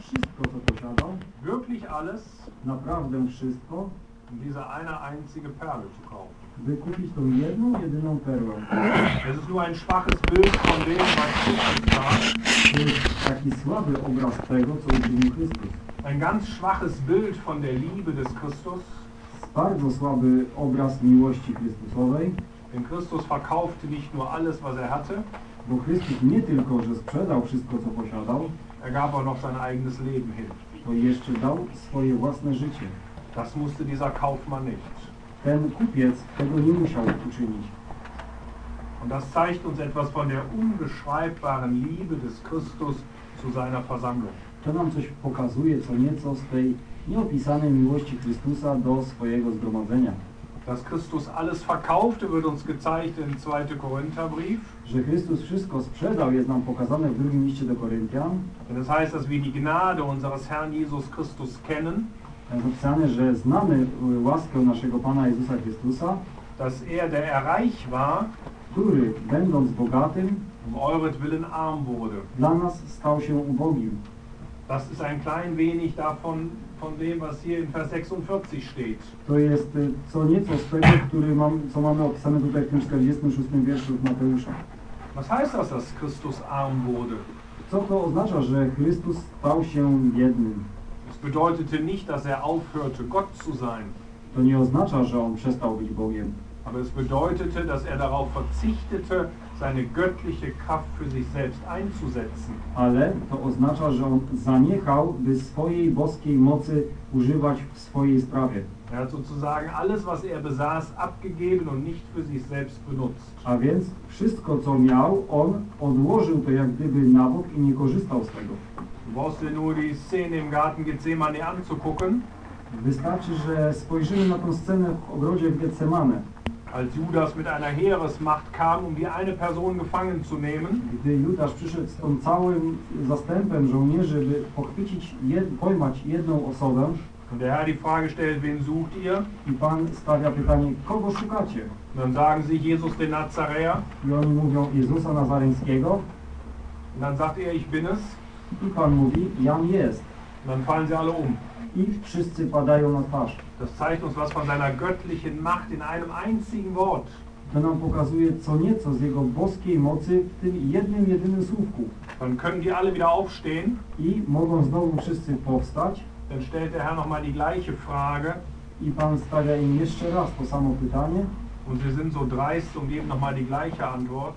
wszystko, co posiadał, wirklich alles, naprawdę wszystko, um diese eine einzige Perle zu kaufen. by kupić tą jedną, jedyną perłę. Es ist nur ein schwaches Bild von dem, was Christus war. To jest taki słaby obraz tego, co uczynił Chrystus. Ein ganz schwaches Bild von der Liebe des Christus. Bardzo słaby obraz miłości Chrystusowej, Denn Christus verkaufte nicht nur alles, was er hatte, bo Chrystus nie tylko, że sprzedał wszystko, co posiadał, er gab auch noch sein eigenes Leben hin. to jeszcze dał swoje własne życie. Das musste dieser Kaufmann nicht. Ten kupiec tego nie musiał uczynić. Und das zeigt uns etwas von der unbeschreibbaren Liebe des Christus zu seiner Versammlung. To nam coś pokazuje co nieco z tej nieopisanej miłości Chrystusa do swojego zgromadzenia. Dass Christus alles verkaufte, wird uns gezeigt im 2. Korintherbrief. Że Chrystus wszystko sprzedał jest nam pokazane w drugim liście do Koryntian. Das heißt, dass wir die Gnade unseres Herrn Jesus Christus kennen, Jest napisane, że znamy łaskę naszego Pana Jezusa Chrystusa, dass er, der er reich war, który będąc bogatym um euretwillen arm wurde. dla nas stał się ubogim. Das ist ein klein wenig davon, von dem, was hier in Vers 46 steht. To jest co nieco z tego, który mam, co mamy opisane tutaj w tym 46 wierszu Mateusza. Was heißt das, dass Christus arm wurde? Co to oznacza, że Chrystus stał się jednym? Es bedeutete nicht, dass er aufhörte, Gott zu sein. To nie oznacza, że On przestał być Bogiem, Aber es bedeutete, dass er darauf verzichtete, seine göttliche Kraft für sich selbst einzusetzen. ale to oznacza, że On zaniechał, by swojej boskiej mocy używać w swojej sprawie. Er hat sozusagen alles, was er besaß, abgegeben und nicht für sich selbst benutzt. A więc wszystko, co miał, On odłożył to jak gdyby na bok i nie korzystał z tego. Du brauchst dir nur die Szene im Garten Gethsemane anzugucken, Wystarczy, że spojrzymy na tę scenę w ogrodzie w Getsemane. Als Judas mit einer Heeresmacht kam, um die eine Person gefangen zu nehmen. Gdy Judasz przyszedł z tą całym zastępem żołnierzy, by pochwycić, jed, pojmać jedną osobę Und der Herr die Frage stellt, wen sucht ihr? i Pan stawia pytanie, kogo szukacie? Dann sagen sie Jesus den Nazaräer. I oni mówią Jezusa Nazareńskiego Und dann sagt er, ich bin es. i Pan mówi, jam jest. Und dann fallen sie alle um. I wszyscy padają na twarz. Das zeigt uns was von seiner göttlichen Macht in einem einzigen Wort. To nam pokazuje co nieco z Jego boskiej mocy w tym jednym, jedynym słówku. Dann können die alle wieder aufstehen. I mogą znowu wszyscy powstać Dann stellt der Herr nochmal die gleiche Frage. i Pan stawia im jeszcze raz to samo pytanie Und sie sind so dreist und geben nochmal die gleiche Antwort.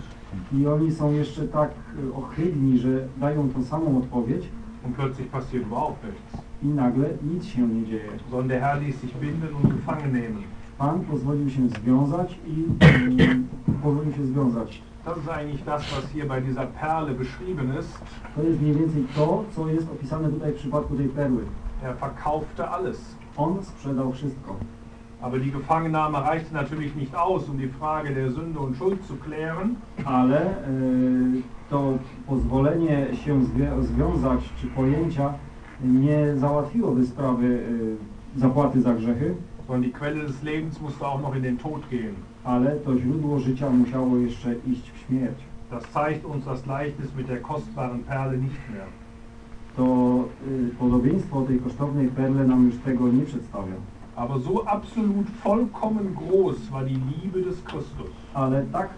i oni są jeszcze tak e, ohydni, że dają tą samą odpowiedź Und plötzlich passiert überhaupt nichts. I nagle nic się nie dzieje. Sondern der Herr ließ sich binden und gefangen nehmen. Pan pozwolił się związać i mm, pozwolił się związać. Das ist eigentlich das, was hier bei dieser Perle beschrieben ist. To jest mniej więcej to, co jest opisane tutaj w przypadku tej perły. Er verkaufte alles. On sprzedał wszystko. Aber die Gefangennahme reichte natürlich nicht aus, um die Frage der Sünde und Schuld zu klären. ale e, to pozwolenie się zwią związać czy pojęcia nie załatwiłoby sprawy e, zapłaty za grzechy, Sondern die Quelle des Lebens musste auch noch in den Tod gehen. ale to źródło życia musiało jeszcze iść w śmierć. Das zeigt uns das Gleichnis mit der kostbaren Perle nicht mehr. To y, podobieństwo tej kosztownej perle nam już tego nie przedstawia. Aber so absolut vollkommen groß war die Liebe des Christus, Ale tak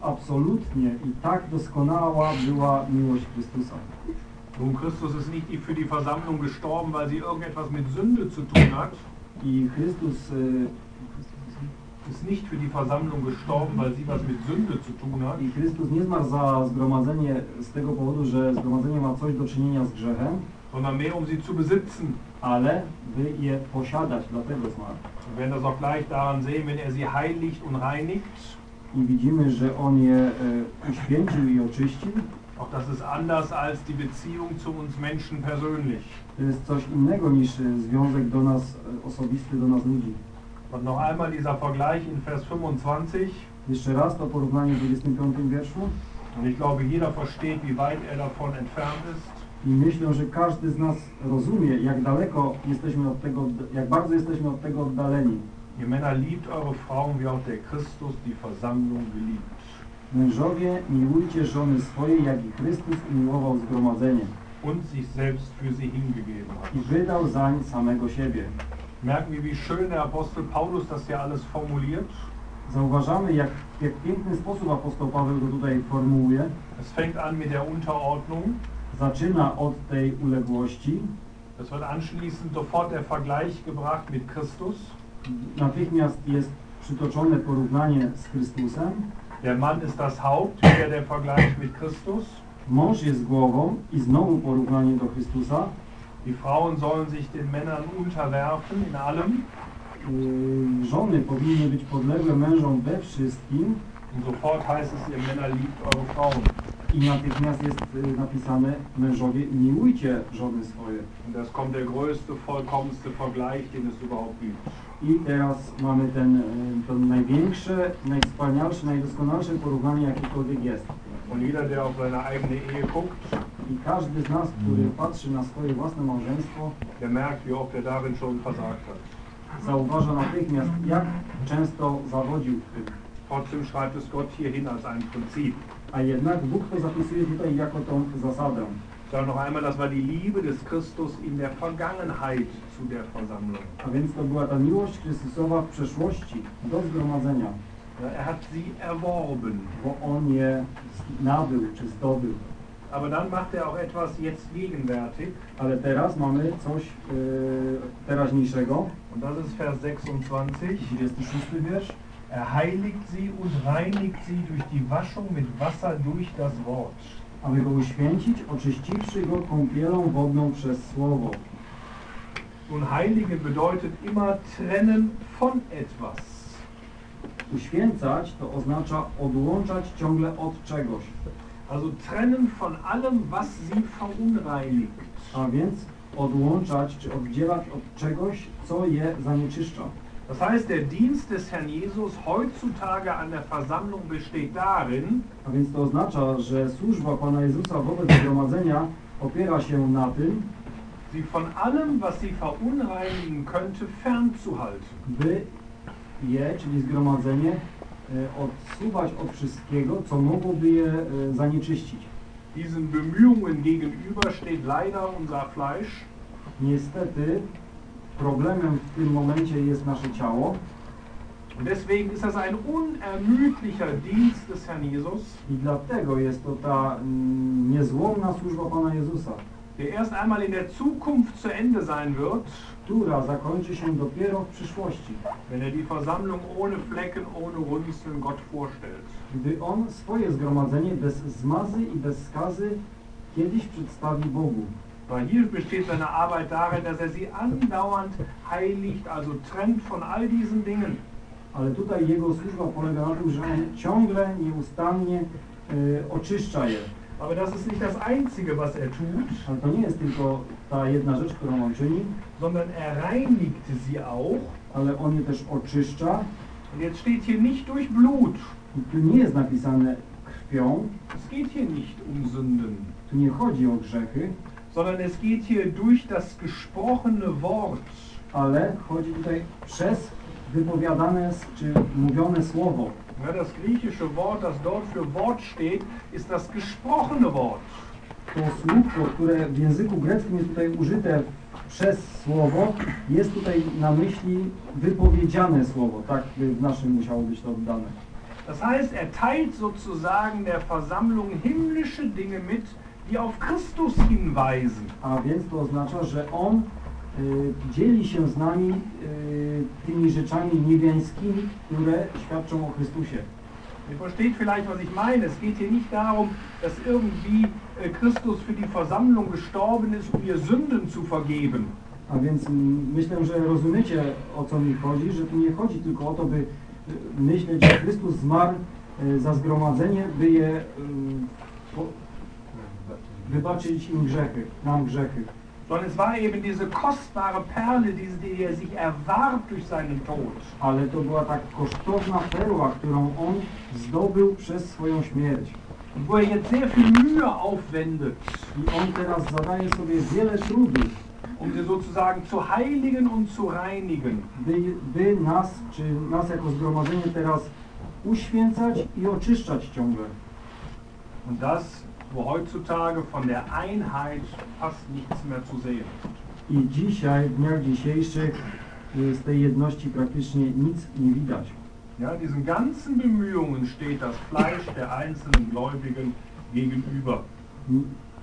absolutnie i tak doskonała była miłość Chrystusa. Nun, Christus ist nicht für die Versammlung gestorben, weil sie irgendetwas mit Sünde zu tun hat, I Chrystus y, ist nicht für die Versammlung gestorben, weil sie was mit Sünde zu tun hat, I Chrystus nie zmarł za zgromadzenie z tego powodu, że zgromadzenie ma coś do czynienia z grzechem, sondern mehr um sie zu besitzen. ale by je posiadać, dlatego zmarł. Wir werden das auch gleich daran sehen, wenn er sie heiligt und reinigt. I widzimy, że On je e, uświęcił i oczyścił. Auch das ist anders als die Beziehung zu uns Menschen persönlich. To jest coś innego niż e, związek do nas, e, osobisty do nas ludzi. Und noch einmal dieser Vergleich in Vers 25. Jeszcze raz to porównanie w 25 wierszu. Und ich glaube, jeder versteht, wie weit er davon entfernt ist. I myślę, że każdy z nas rozumie, jak daleko jesteśmy od tego, jak bardzo jesteśmy od tego oddaleni. Ihr Männer liebt eure Frauen, wie auch der Christus die Versammlung geliebt. Mężowie, miłujcie żony swoje, jak i Chrystus umiłował zgromadzenie Und sich selbst für sie hingegeben i hat. wydał zań samego siebie. Merken wir, wie schön der Apostel Paulus das hier alles formuliert. Zauważamy, jak, jak piękny sposób apostoł Paweł to tutaj formułuje. Es fängt an mit der Unterordnung. Zaczyna od tej uległości, Es wird anschließend sofort der Vergleich gebracht mit Christus. natychmiast jest przytoczone porównanie z Chrystusem. Der Mann ist das Haupt, wieder der Vergleich mit Christus. Mąż jest głową i znowu porównanie do Chrystusa. Die Frauen sollen sich den Männern unterwerfen in allem. Żony powinny być podległe mężom we wszystkim Und sofort heißt es, ihr Männer liebt eure Frauen. i natychmiast jest napisane mężowie miłujcie żony swoje. Und das kommt der größte, vollkommenste Vergleich, den es überhaupt gibt. I teraz mamy ten, yy, to największe, najwspanialsze, najdoskonalsze porównanie jakiekolwiek jest. Und jeder, der auf seine eigene Ehe guckt, I każdy z nas, który patrzy na swoje własne małżeństwo, der merkt, wie oft er darin schon versagt hat. zauważa natychmiast, jak często zawodził w tym. Trotzdem schreibt es Gott hierhin als ein Prinzip. A jednak Bóg to zapisuje tutaj jako tą zasadę. Ich sage noch einmal, das war die Liebe des Christus in der Vergangenheit zu der Versammlung. A więc to była ta miłość Chrystusowa w przeszłości do zgromadzenia, Er hat sie erworben. bo On je nabył czy zdobył. Aber dann macht er auch etwas jetzt gegenwärtig. Ale teraz mamy coś yy, teraźniejszego. Und das ist Vers 26. 26 wiersz. Er heiligt sie und reinigt sie durch die Waschung mit Wasser durch das Wort. Aby go uświęcić, oczyściwszy go kąpielą wodną przez Słowo. Nun, heiligen bedeutet immer trennen von etwas. Uświęcać to oznacza odłączać ciągle od czegoś. Also trennen von allem, was sie verunreinigt. A więc odłączać czy oddzielać od czegoś, co je zanieczyszcza. Das heißt, der Dienst des Herrn Jesus heutzutage an der Versammlung besteht darin, A więc to oznacza, że służba Pana Jezusa wobec zgromadzenia opiera się na tym, sie von allem, was sie verunreinigen könnte, fernzuhalten. by je, czyli zgromadzenie, e, odsuwać od wszystkiego, co mogłoby je e, zanieczyścić. Diesen Bemühungen gegenüber steht leider unser Fleisch. Niestety problemem w tym momencie jest nasze ciało Und deswegen ist das ein unermüdlicher Dienst des Herrn Jesus, i dlatego jest to ta mm, niezłomna służba Pana Jezusa, der erst einmal in der Zukunft zu Ende sein wird, która zakończy się dopiero w przyszłości, wenn er die Versammlung ohne Flecken, ohne Runzeln Gott vorstellt. gdy On swoje zgromadzenie bez zmazy i bez skazy kiedyś przedstawi Bogu. Weil hier besteht seine Arbeit darin, dass er sie andauernd heiligt, also trennt von all diesen Dingen. Ale tutaj jego służba polega na tym, że on ciągle, nieustannie y, oczyszcza je. Aber das ist nicht das Einzige, was er tut, Ale to nie jest tylko ta jedna rzecz, którą on czyni, sondern er reinigt sie auch, ale On je też oczyszcza. Und jetzt steht hier nicht durch Blut. I tu nie jest napisane krwią, Es geht hier nicht um Sünden, tu nie chodzi o grzechy, sondern es geht hier durch das gesprochene Wort. ale chodzi tutaj przez wypowiadane czy mówione słowo. Ja, das griechische Wort, das dort für Wort steht, ist das gesprochene Wort. To słówko, które w języku greckim jest tutaj użyte przez słowo, jest tutaj na myśli wypowiedziane słowo. Tak by w naszym musiało być to oddane. Das heißt, er teilt sozusagen der Versammlung himmlische Dinge mit, die auf Christus hinweisen. A więc to oznacza, że On y, dzieli się z nami y, tymi rzeczami niebiańskimi, które świadczą o Chrystusie. Ihr versteht vielleicht, was ich meine. Es geht hier nicht darum, dass irgendwie äh, Christus für die Versammlung gestorben ist, um ihr Sünden zu vergeben. A więc mm, myślę, że rozumiecie o co mi chodzi, że tu nie chodzi tylko o to, by y, myśleć, że Chrystus zmarł y, za zgromadzenie, by je y, po, wybaczyć im grzechy, nam grzechy. Sondern es war eben diese kostbare Perle, die er sich erwarb durch seinen Tod. Ale to była tak kosztowna perła, którą On zdobył przez swoją śmierć. Und wo er jetzt sehr viel Mühe aufwendet, I On teraz zadaje sobie wiele trudu, um sie sozusagen zu heiligen und zu reinigen. by, by nas, czy nas jako zgromadzenie teraz uświęcać i oczyszczać ciągle. Und das, wo heutzutage von der Einheit fast nichts mehr zu sehen ist. I dzisiaj, w dniach dzisiejszych, z tej jedności praktycznie nic nie widać. Ja, diesen ganzen Bemühungen steht das Fleisch der einzelnen Gläubigen gegenüber.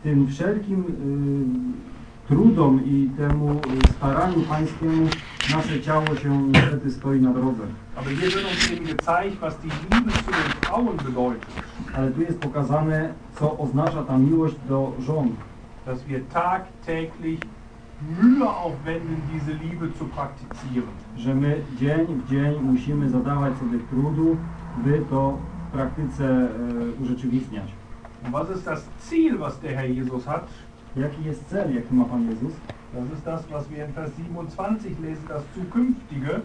Tym wszelkim y, trudom i temu staraniu pańskiemu nasze ciało się niestety stoi na drodze. Aber hier wird uns eben gezeigt, was die Liebe zu den Frauen bedeutet. Ale tu jest pokazane, co oznacza ta miłość do żon. Dass wir tagtäglich Mühe aufwenden, diese Liebe zu praktizieren. Że my dzień w dzień musimy zadawać sobie trudu, by to w praktyce y, urzeczywistniać. Und was ist das Ziel, was der Herr Jesus hat? Jaki jest cel, jaki ma Pan Jezus? Das ist das, was wir in Vers 27 lesen, das Zukünftige,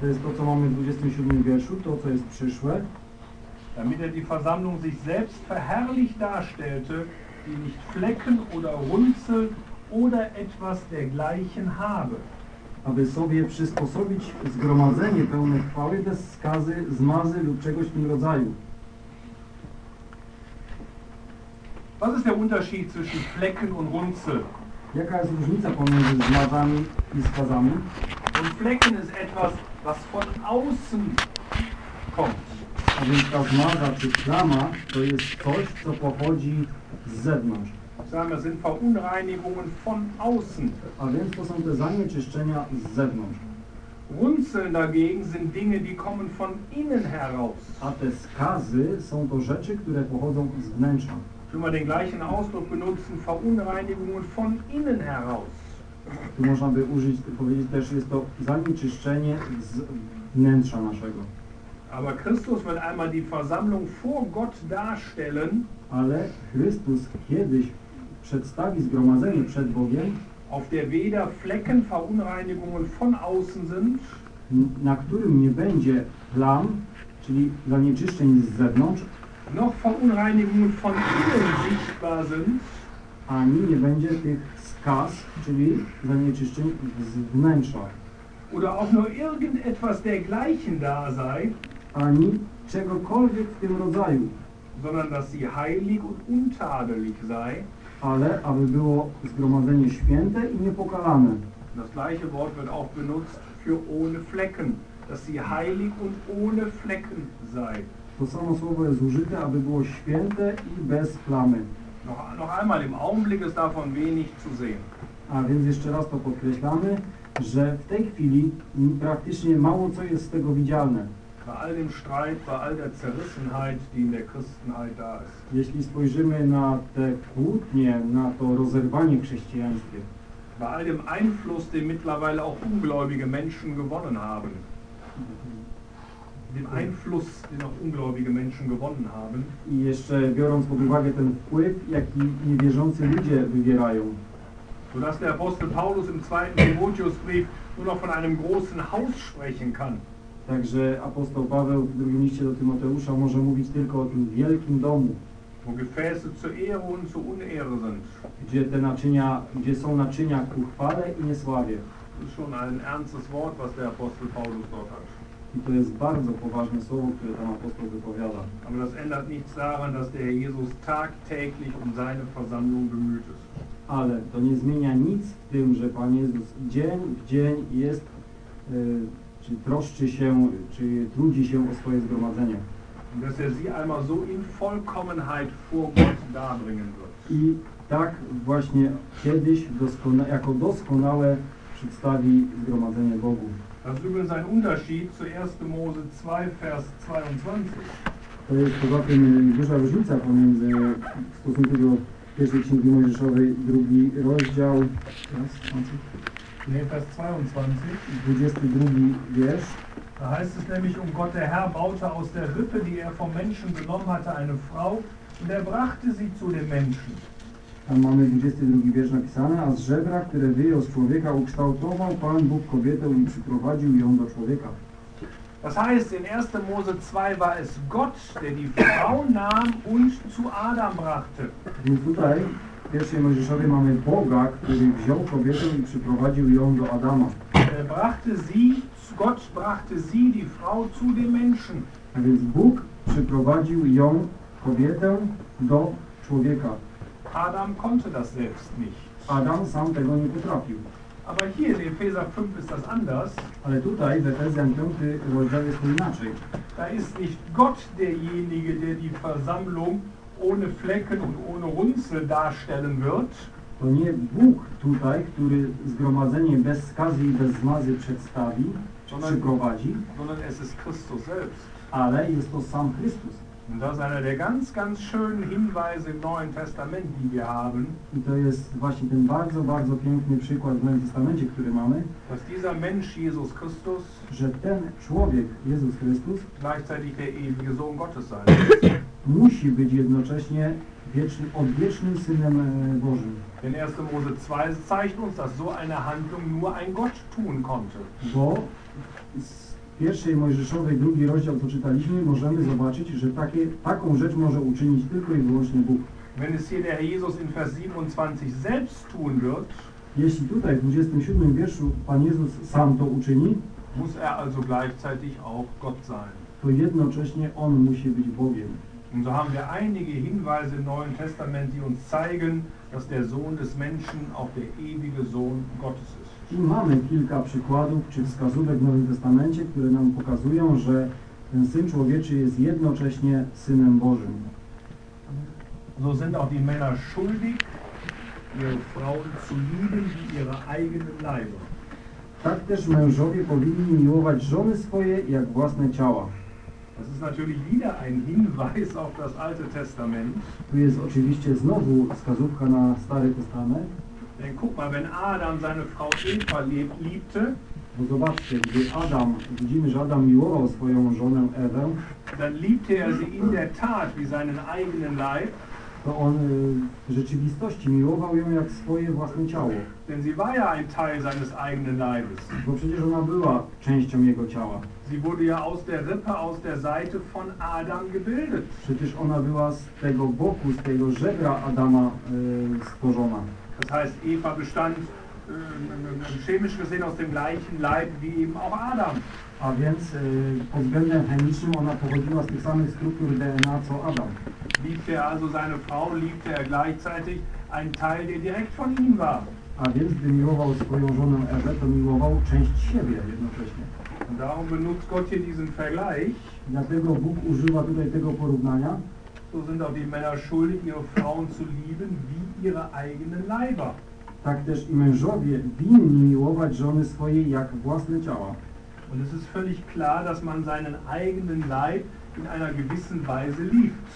To jest to, co mamy w 27 wierszu, to, co jest przyszłe, damit er die Versammlung sich selbst verherrlicht darstellte, die nicht Flecken oder Runzel oder etwas dergleichen habe. aby sobie przysposobić zgromadzenie pełne chwały bez skazy, zmazy lub czegoś w tym rodzaju. Was ist der Unterschied zwischen Flecken und Runzel? Jaka jest różnica pomiędzy zmazami i skazami? Und Flecken ist etwas, was von außen kommt. A więc ta zmaza czy plama to jest coś, co pochodzi z zewnątrz. Wir, sind Verunreinigungen von außen. A więc to są te zanieczyszczenia z zewnątrz. Runzeln dagegen sind Dinge, die kommen von innen heraus. A te skazy są to rzeczy, które pochodzą z wnętrza. Wenn wir den gleichen Ausdruck benutzen, Verunreinigungen von innen heraus. Tu można by użyć, powiedzieć też, jest to zanieczyszczenie z wnętrza naszego. Aber Christus will einmal die Versammlung vor Gott darstellen, Ale Chrystus kiedyś przedstawi zgromadzenie przed Bogiem, auf der weder Flecken, Verunreinigungen von außen sind, na którym nie będzie plam, czyli zanieczyszczeń z zewnątrz, noch Verunreinigungen von innen sichtbar sind, ani nie będzie tych skaz, czyli zanieczyszczeń z wnętrza, oder auch nur irgendetwas dergleichen da sei, ani czegokolwiek w tym rodzaju, sondern dass sie heilig und untadelig sei. ale aby było zgromadzenie święte i niepokalane. Das gleiche Wort wird auch benutzt für ohne Flecken, dass sie heilig und ohne Flecken sei. To samo słowo jest użyte, aby było święte i bez plamy. Noch, noch einmal, im Augenblick ist davon wenig zu sehen. A więc jeszcze raz to podkreślamy, że w tej chwili praktycznie mało co jest z tego widzialne. Bei all dem Streit, bei all der Zerrissenheit, die in der Christenheit da ist. Jeśli spojrzymy na te kłótnie, na to rozerwanie w chrześcijaństwie, Bei all dem Einfluss, den mittlerweile auch ungläubige Menschen gewonnen haben. Dem Einfluss, den auch ungläubige Menschen gewonnen haben. i jeszcze biorąc pod uwagę ten wpływ, jaki niewierzący ludzie wywierają, Sodass der Apostel Paulus im zweiten Timotheusbrief nur noch von einem großen Haus sprechen kann. Także apostoł Paweł w drugim liście do Tymoteusza może mówić tylko o tym wielkim domu, gdzie te naczynia, gdzie są naczynia ku chwale i niesławie. I to jest bardzo poważne słowo, które tam apostoł wypowiada. Aber das ändert nichts daran, dass der Herr Jesus tagtäglich um seine Versammlung bemüht ist. Ale to nie zmienia nic w tym, że Pan Jezus dzień w dzień jest, y, czy troszczy się, czy trudzi się o swoje zgromadzenie. Dass er sie einmal so in Vollkommenheit vor Gott darbringen wird. I tak właśnie kiedyś doskona, jako doskonałe przedstawi zgromadzenie Bogu. Das ist übrigens ein Unterschied zu 1. Mose 2, Vers 22. To jest poza tym duża różnica pomiędzy w stosunku do pierwszej księgi Mojżeszowej, drugi rozdział, raz, Nee, Vers 22. 22 wiersz. Da heißt es nämlich, um Gott der Herr baute aus der Rippe, die er vom Menschen genommen hatte, eine Frau und er brachte sie zu dem Menschen. Tam mamy 22 wiersz napisane, a z żebra, które wyjął z człowieka, ukształtował Pan Bóg kobietę i przyprowadził ją do człowieka. Das heißt, in 1. Mose 2 war es Gott, der die Frau nahm und zu Adam brachte. Więc tutaj w pierwszej Mojżeszowej mamy Boga, który wziął kobietę i przyprowadził ją do Adama. Er brachte sie, Gott brachte sie, die Frau, zu dem Menschen. A więc Bóg przyprowadził ją, kobietę, do człowieka. Adam konnte das selbst nicht. Adam sam tego nie potrafił. Aber hier in Epheser 5 ist das anders. Ale tutaj w Efezjan 5 rozdział jest inaczej. Da ist nicht Gott derjenige, der die Versammlung ohne Flecken und ohne Runzel darstellen wird, To nie Bóg tutaj, który zgromadzenie bez skazy i bez zmazy przedstawi, przyprowadzi, sondern es ist Christus selbst. ale jest to sam Chrystus. Und das ist einer der ganz, ganz schönen Hinweise im Neuen Testament, die wir haben, I to jest właśnie ten bardzo, bardzo piękny przykład w Nowym Testamencie, który mamy, dass dieser Mensch Jesus Christus że ten człowiek, Jezus Chrystus, gleichzeitig der ewige Sohn Gottes sein muss. Musi być jednocześnie wieczny, odwiecznym Synem e, Bożym. Denn 1. Mose 2 zeigt uns, dass so eine Handlung nur ein Gott tun konnte. Bo z pierwszej Mojżeszowej, drugi rozdział, co czytaliśmy, możemy zobaczyć, że takie, taką rzecz może uczynić tylko i wyłącznie Bóg. Wenn es hier der Herr Jesus in Vers 27 selbst tun wird, Jeśli tutaj w 27 wierszu Pan Jezus sam to uczyni, muss er also gleichzeitig auch Gott sein. to jednocześnie On musi być Bogiem. Und so haben wir einige Hinweise im Neuen Testament, die uns zeigen, dass der Sohn des Menschen auch der ewige Sohn Gottes ist. I mamy kilka przykładów czy wskazówek w Nowym Testamencie, które nam pokazują, że ten Syn Człowieczy jest jednocześnie Synem Bożym. So sind auch die Männer schuldig, ihre Frauen zu lieben wie ihre eigenen Leiber. Tak też mężowie powinni miłować żony swoje jak własne ciała. Das ist natürlich wieder ein Hinweis auf das Alte Testament. Tu jest oczywiście znowu wskazówka na Stary Testament, Denn guck mal, wenn Adam seine Frau Eva lieb- liebte, bo zobaczcie, gdy Adam, widzimy, że Adam miłował swoją żonę Ewę, dann liebte er sie in der Tat wie seinen eigenen Leib, to on y, w rzeczywistości miłował ją jak swoje własne ciało, denn sie war ja ein Teil seines eigenen Leibes. bo przecież ona była częścią jego ciała. Sie wurde ja aus der Rippe, aus der Seite von Adam gebildet. Przecież ona była z tego boku, z tego żebra Adama y, stworzona. Das heißt, Eva bestand äh, chemisch gesehen aus dem gleichen Leib wie eben auch Adam. A więc y, pod względem chemicznym ona pochodziła z tych samych struktur DNA co Adam. Liebte also seine Frau, liebte er gleichzeitig einen Teil, der direkt von ihm war. A więc gdy miłował swoją żonę Ewę, to miłował część siebie jednocześnie. Und darum benutzt Gott hier diesen Vergleich. Dlatego Bóg używa tutaj tego porównania, So sind auch die Männer schuldig, ihre Frauen zu lieben wie ihre eigenen Leiber. tak też i mężowie winni miłować żony swoje jak własne ciała. Und es ist völlig klar, dass man seinen eigenen Leib in einer gewissen Weise liebt.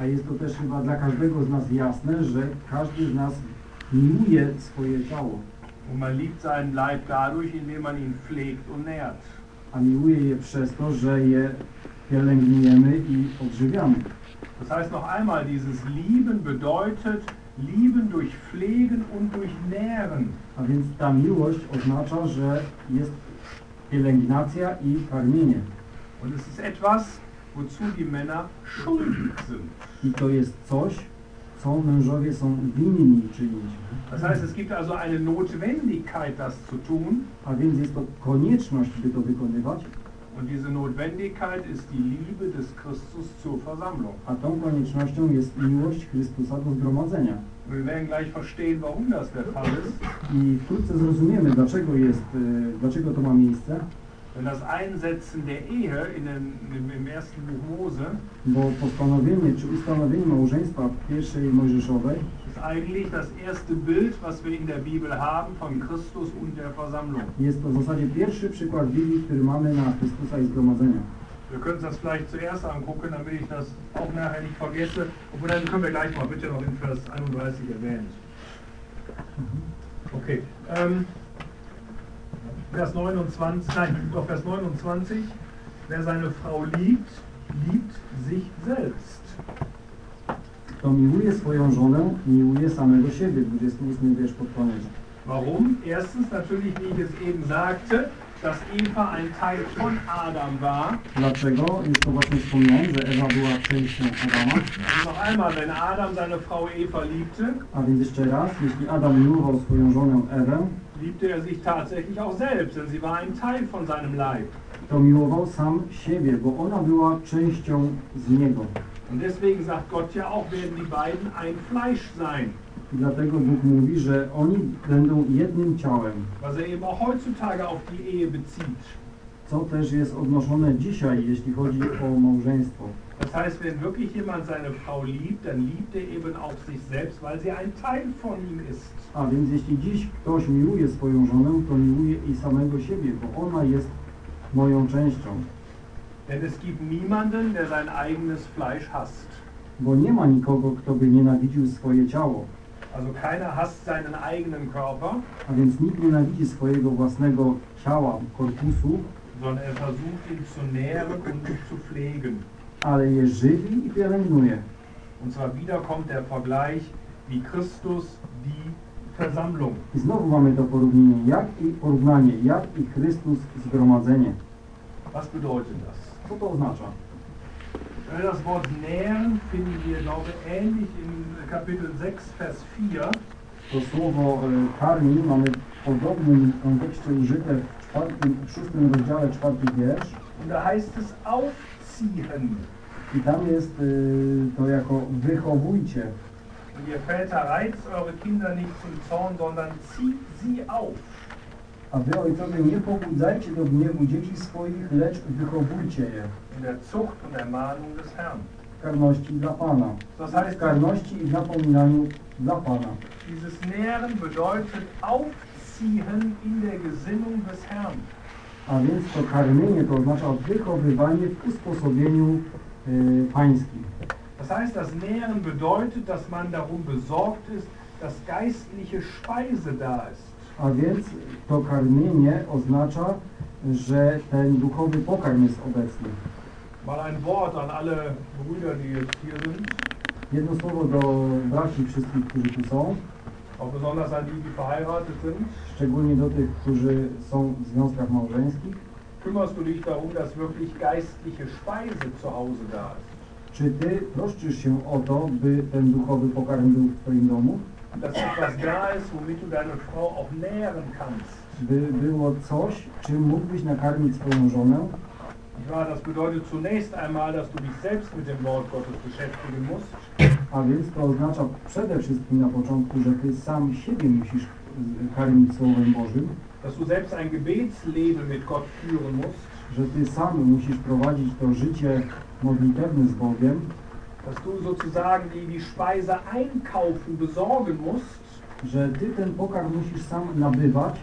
A jest to też chyba dla każdego z nas jasne, że każdy z nas miłuje swoje ciało, Und man liebt seinen Leib dadurch, indem man ihn pflegt und nährt. a miłuje je przez to, że je pielęgnujemy i odżywiamy. Das heißt noch einmal, dieses Lieben bedeutet, Lieben durch Pflegen und durch Nähren. A więc ta miłość oznacza, że jest pielęgnacja i karmienie. Und es ist etwas, wozu die Männer schuldig sind. I to jest coś, co mężowie są winni czynić. Das heißt, es gibt also eine Notwendigkeit, das zu tun. A więc jest to konieczność, by to wykonywać, Und diese Notwendigkeit ist die Liebe des Christus zur Versammlung. a tą koniecznością jest miłość Chrystusa do zgromadzenia. I wkrótce zrozumiemy, dlaczego jest, y, dlaczego to ma miejsce, Denn das Einsetzen der Ehe in im, im ersten Buch Mose bo postanowienie czy ustanowienie małżeństwa w pierwszej Mojżeszowej ist eigentlich das erste Bild, was wir in der Bibel haben von Christus und der Versammlung. jest to w zasadzie pierwszy przykład Biblii, który mamy na Chrystusa i zgromadzenia. Wir können uns das vielleicht zuerst angucken, damit ich das auch nachher nicht vergesse. Obwohl, dann können wir gleich mal bitte noch in Vers 31 erwähnt. Okay. Ähm, Vers 29, nein, doch Vers 29. Wer seine Frau liebt, liebt sich selbst. Kto miłuje swoją żonę, miłuje samego siebie. 28 wiersz pod koniec. Warum? Erstens natürlich, wie ich es eben sagte, dass Eva ein Teil von Adam war. Dlaczego? Już to właśnie wspomniałem, że Ewa była częścią Adama. Noch einmal, wenn Adam seine Frau Eva liebte, A więc jeszcze raz, jeśli Adam miłował swoją żonę Ewę, liebte er sich tatsächlich auch selbst, denn sie war ein Teil von seinem Leib. to miłował sam siebie, bo ona była częścią z niego. Und deswegen sagt Gott ja auch, werden die beiden ein Fleisch sein. I dlatego Bóg mówi, że oni będą jednym ciałem, Was er eben auch heutzutage auf die Ehe bezieht. co też jest odnoszone dzisiaj, jeśli chodzi o małżeństwo. Das heißt, wenn wirklich jemand seine Frau liebt, dann liebt er eben auch sich selbst, weil sie ein Teil von ihm ist. A więc jeśli dziś ktoś miłuje swoją żonę, to miłuje i samego siebie, bo ona jest moją częścią. Denn es gibt niemanden, der sein eigenes Fleisch hasst. Bo nie ma nikogo, kto by nienawidził swoje ciało. Also keiner hasst seinen eigenen Körper, A więc nikt nienawidzi swojego własnego ciała, korpusu, sondern er versucht ihn zu nähren und zu pflegen. ale je żywi i pielęgnuje. Und zwar wieder kommt der Vergleich, wie Christus die Versammlung. I znowu mamy to porównanie, jak i porównanie, jak i Chrystus zgromadzenie. Was bedeutet das? Co to oznacza? Äh, Das Wort nähren finden wir, glaube ich, ähnlich in Kapitel 6, Vers 4. To słowo karmi mamy w podobnym kontekście użyte w, czwartym, w szóstym rozdziale, czwarty wiersz. Und da heißt es aufziehen. I tam jest to jako wychowujcie. Und ihr Väter reizt eure Kinder nicht zum Zorn, sondern zieht sie auf. A wy ojcowie nie pobudzajcie do gniewu dzieci swoich, lecz wychowujcie je In der Zucht und Ermahnung des Herrn. w karności dla Pana. Das W heißt, karności i w napominaniu dla Pana. dieses Nähren bedeutet aufziehen in der Gesinnung des Herrn. A więc to karmienie to oznacza wychowywanie w usposobieniu y, pańskim. Das heißt, das Nähren bedeutet, dass man darum besorgt ist, dass geistliche Speise da ist. A więc to karmienie oznacza, że ten duchowy pokarm jest obecny. Mal ein Wort an alle Brüder, die jetzt hier sind, Jedno słowo do braci wszystkich, którzy tu są, auch besonders an die, die verheiratet sind. szczególnie do tych, którzy są w związkach małżeńskich. Kümmerst du dich darum, dass wirklich geistliche Speise zu Hause da ist? Czy ty troszczysz się o to, by ten duchowy pokarm był w twoim domu? Dass etwas da ist, womit du deine Frau auch nähren kannst. By było coś, czym mógłbyś nakarmić swoją żonę? Das bedeutet zunächst einmal, dass du dich selbst mit dem Wort Gottes beschäftigen musst. A więc to oznacza przede wszystkim na początku, że ty sam siebie musisz y, karmić Słowem Bożym, Dass du selbst ein Gebetsleben mit Gott führen musst. że ty sam musisz prowadzić to życie modlitewne z Bogiem, Dass du sozusagen die, die Speise einkaufen, besorgen musst. że ty ten pokarm musisz sam nabywać,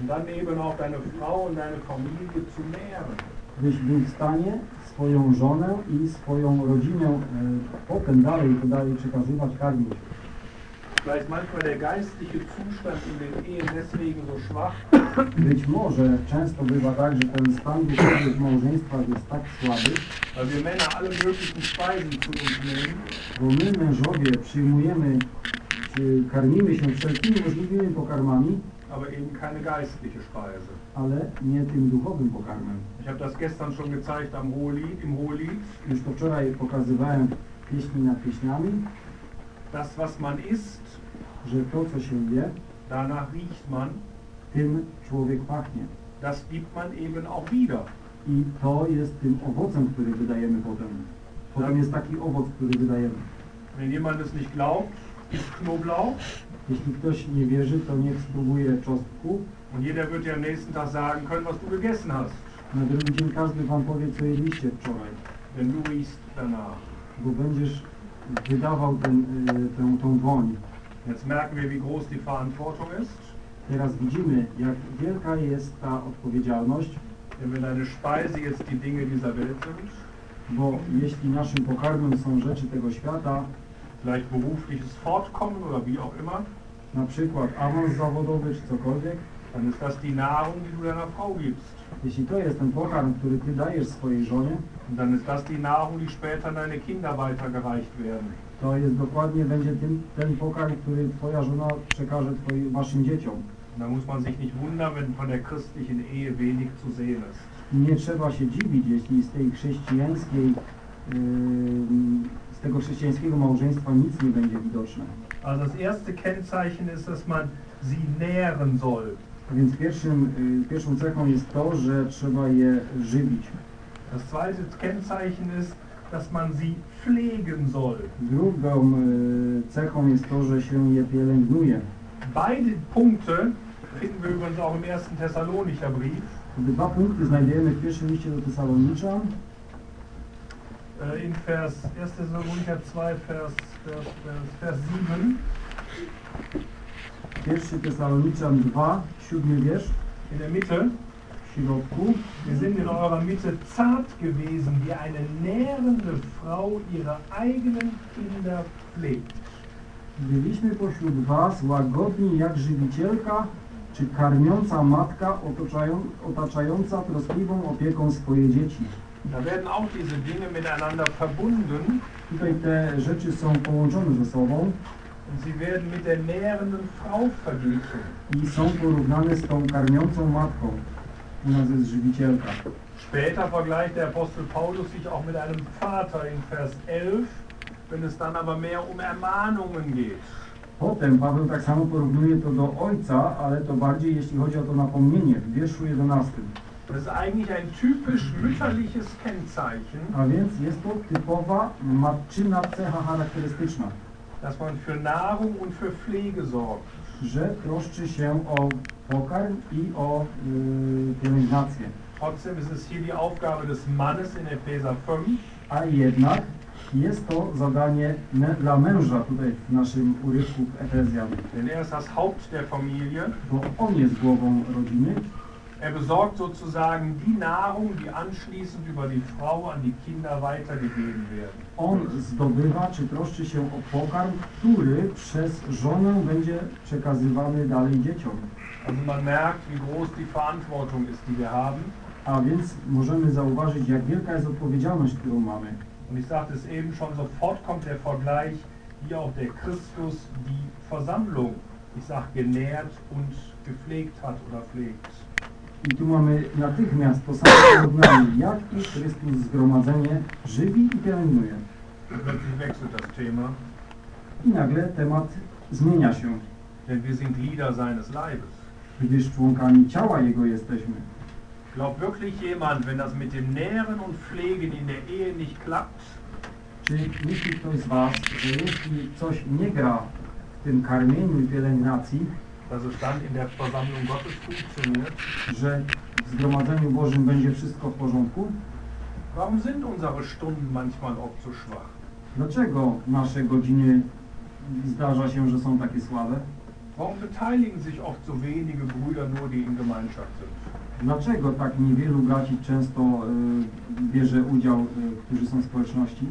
Und dann eben auch deine Frau und deine Familie zu nähren. byś był w stanie swoją żonę i swoją rodzinę e, potem dalej dalej przekazywać, karmić. Vielleicht manchmal der geistliche Zustand in den Ehen deswegen so schwach, Być może często bywa tak, że ten stan duchowy w małżeństwach jest tak słaby, weil wir Männer alle möglichen Speisen zu uns nehmen, bo my mężowie przyjmujemy y, karmimy się wszelkimi możliwymi pokarmami, aber eben keine geistliche Speise. ale nie tym duchowym pokarmem. Ich habe das gestern schon gezeigt am Hohelied, im Hohelied. Już to wczoraj pokazywałem pieśni nad pieśniami, Das, was man isst, że to, co się je, danach riecht man, tym człowiek pachnie. das gibt man eben auch wieder. I to jest tym owocem, który wydajemy potem. Potem jest taki owoc, który wydajemy. Wenn jemand es nicht glaubt, isst Knoblauch Jeśli ktoś nie wierzy, to niech spróbuje czosnku. und jeder wird dir am nächsten Tag sagen können, was du gegessen hast. Na drugi dzień każdy wam powie, co jedliście wczoraj, Denn du riechst danach. bo będziesz wydawał ten, y, tę, tą woń. Jetzt merken wir, wie groß die Verantwortung ist. Teraz widzimy, jak wielka jest ta odpowiedzialność, deine Speise jetzt die Dinge dieser Welt sind, bo jeśli naszym pokarmem są rzeczy tego świata, vielleicht berufliches Fortkommen oder wie auch immer, na przykład awans zawodowy czy cokolwiek, dann ist das die Nahrung, die du deiner Frau gibst. jeśli to jest ten pokarm, który ty dajesz swojej żonie, Und dann ist das die Nahrung, die später an deine Kinder weitergereicht werden. to jest dokładnie będzie tym, ten pokarm, który twoja żona przekaże twoim, waszym dzieciom. Da muss man sich nicht wundern, wenn von der christlichen Ehe wenig zu sehen ist. Nie trzeba się dziwić, jeśli z tej chrześcijańskiej, yy, z tego chrześcijańskiego małżeństwa nic nie będzie widoczne. Also das erste Kennzeichen ist, dass man sie nähren soll. A więc pierwszym, yy, pierwszą cechą jest to, że trzeba je żywić. Das zweite Kennzeichen ist, dass man sie pflegen soll. Drugą yy, cechą jest to, że się je pielęgnuje. Beide Punkte finden wir übrigens auch im ersten Thessalonicher Brief. Dwa punkty znajdujemy w pierwszym liście do Tesaloniczan, äh, in Vers 1. Thessalonicher 2, Vers, Vers, Vers, Vers 7. pierwszy Tesaloniczan 2, siódmy wiersz, In der Mitte. Środku. Wir sind in eurer Mitte zart gewesen, wie eine nährende Frau ihre eigenen Kinder pflegt. Byliśmy pośród was łagodni jak żywicielka, czy karmiąca matka otaczają, otaczająca troskliwą opieką swoje dzieci. Da werden auch diese Dinge miteinander verbunden Tutaj te rzeczy są połączone ze sobą sie werden mit der nährenden Frau verglichen. i są porównane z tą karmiącą matką. Später vergleicht der Apostel Paulus sich auch mit einem Vater in Vers 11, wenn es dann aber mehr um Ermahnungen geht. Potem Paweł tak samo porównuje to do ojca, ale to bardziej jeśli chodzi o to napomnienie w wierszu 11. Das ist eigentlich ein typisch mütterliches Kennzeichen, A więc jest to typowa matczyna cecha charakterystyczna, dass man für Nahrung und für Pflege sorgt. Że troszczy się o pokarm i o yy, pielęgnację. Trotzdem ist es hier die Aufgabe des Mannes in Epheser 5, A jednak jest to zadanie dla męża tutaj w naszym urywku w Efezjan, denn er ist das Haupt der Familie. bo on jest głową rodziny. Er besorgt sozusagen die Nahrung, die anschließend über die Frau an die Kinder weitergegeben werden. On zdobywa czy troszczy się o pokarm, który przez żonę będzie przekazywany dalej dzieciom. Also man merkt, wie groß die Verantwortung ist, die wir haben. A więc możemy zauważyć, jak wielka jest odpowiedzialność, którą mamy. Und ich sagte es eben schon, sofort kommt der Vergleich, wie auch der Christus die Versammlung, ich sag genährt und gepflegt hat oder pflegt. I tu mamy natychmiast to samo porównanie, jak i Chrystus zgromadzenie żywi i pielęgnuje. I nagle temat zmienia się, denn wir sind Glieder seines Leibes. gdyż członkami ciała Jego jesteśmy. Glaubt wirklich jemand, wenn das mit dem Nähren und Pflegen in der Ehe nicht klappt, Czy myśli ktoś z Was, że jeśli coś nie gra w tym karmieniu i pielęgnacji, dass es dann in der Versammlung Gottes funktioniert? że w Zgromadzeniu Bożym będzie wszystko w porządku? Warum sind unsere Stunden manchmal auch so schwach? Dlaczego nasze godziny zdarza się, że są takie słabe? Warum beteiligen sich oft so wenige Brüder nur, die in Gemeinschaft sind? Dlaczego tak niewielu braci często y, bierze udział, y, którzy są w społeczności?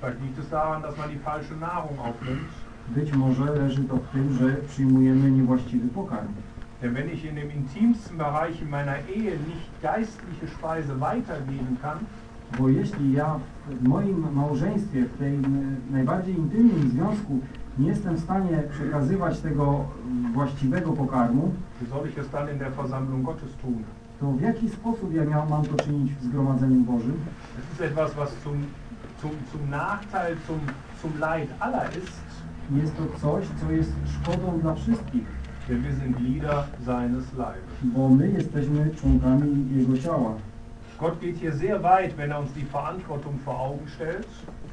Vielleicht liegt es daran, dass man die falsche Nahrung aufnimmt. Być może leży to w tym, że przyjmujemy niewłaściwy pokarm. Denn wenn ich in dem intimsten Bereich in meiner Ehe nicht geistliche Speise weitergeben kann, Bo jeśli ja w moim małżeństwie, w tym najbardziej intymnym związku nie jestem w stanie przekazywać tego właściwego pokarmu, to w jaki sposób ja miał, mam to czynić w Zgromadzeniu Bożym? Das ist etwas, was zum, zum, zum Nachteil, zum, zum Leid aller ist, Jest to coś, co jest szkodą dla wszystkich, denn wir sind Glieder seines Leibes. bo my jesteśmy członkami Jego ciała. Gott geht hier sehr weit, wenn er uns die Verantwortung vor Augen stellt.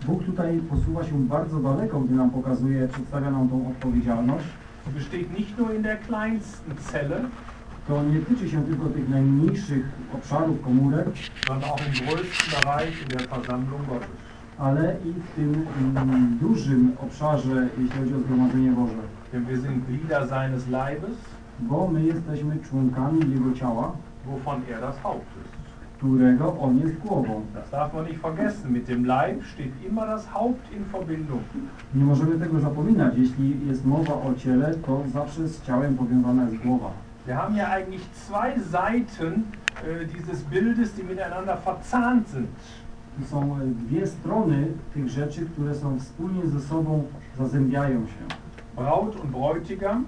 Bóg tutaj posuwa się bardzo daleko, gdy nam pokazuje, przedstawia nam tą odpowiedzialność. Sie besteht nicht nur in der kleinsten Zelle, To nie tyczy się tylko tych najmniejszych obszarów komórek, sondern auch im größten Bereich in der Versammlung Gottes. Ale i w tym mm, dużym obszarze, jeśli chodzi o Zgromadzenie Boże. Wir sind Glieder seines Leibes, Bo my jesteśmy członkami Jego ciała, wovon er das Haupt ist. którego On jest głową. Das darf man nicht vergessen. Mit dem Leib steht immer das Haupt in Verbindung. Nie możemy tego zapominać. Jeśli jest mowa o ciele, to zawsze z ciałem powiązana jest głowa. Wir haben ja eigentlich zwei Seiten äh, dieses Bildes, die miteinander verzahnt sind. To są dwie strony tych rzeczy, które są wspólnie ze sobą, zazębiają się. Braut und Bräutigam,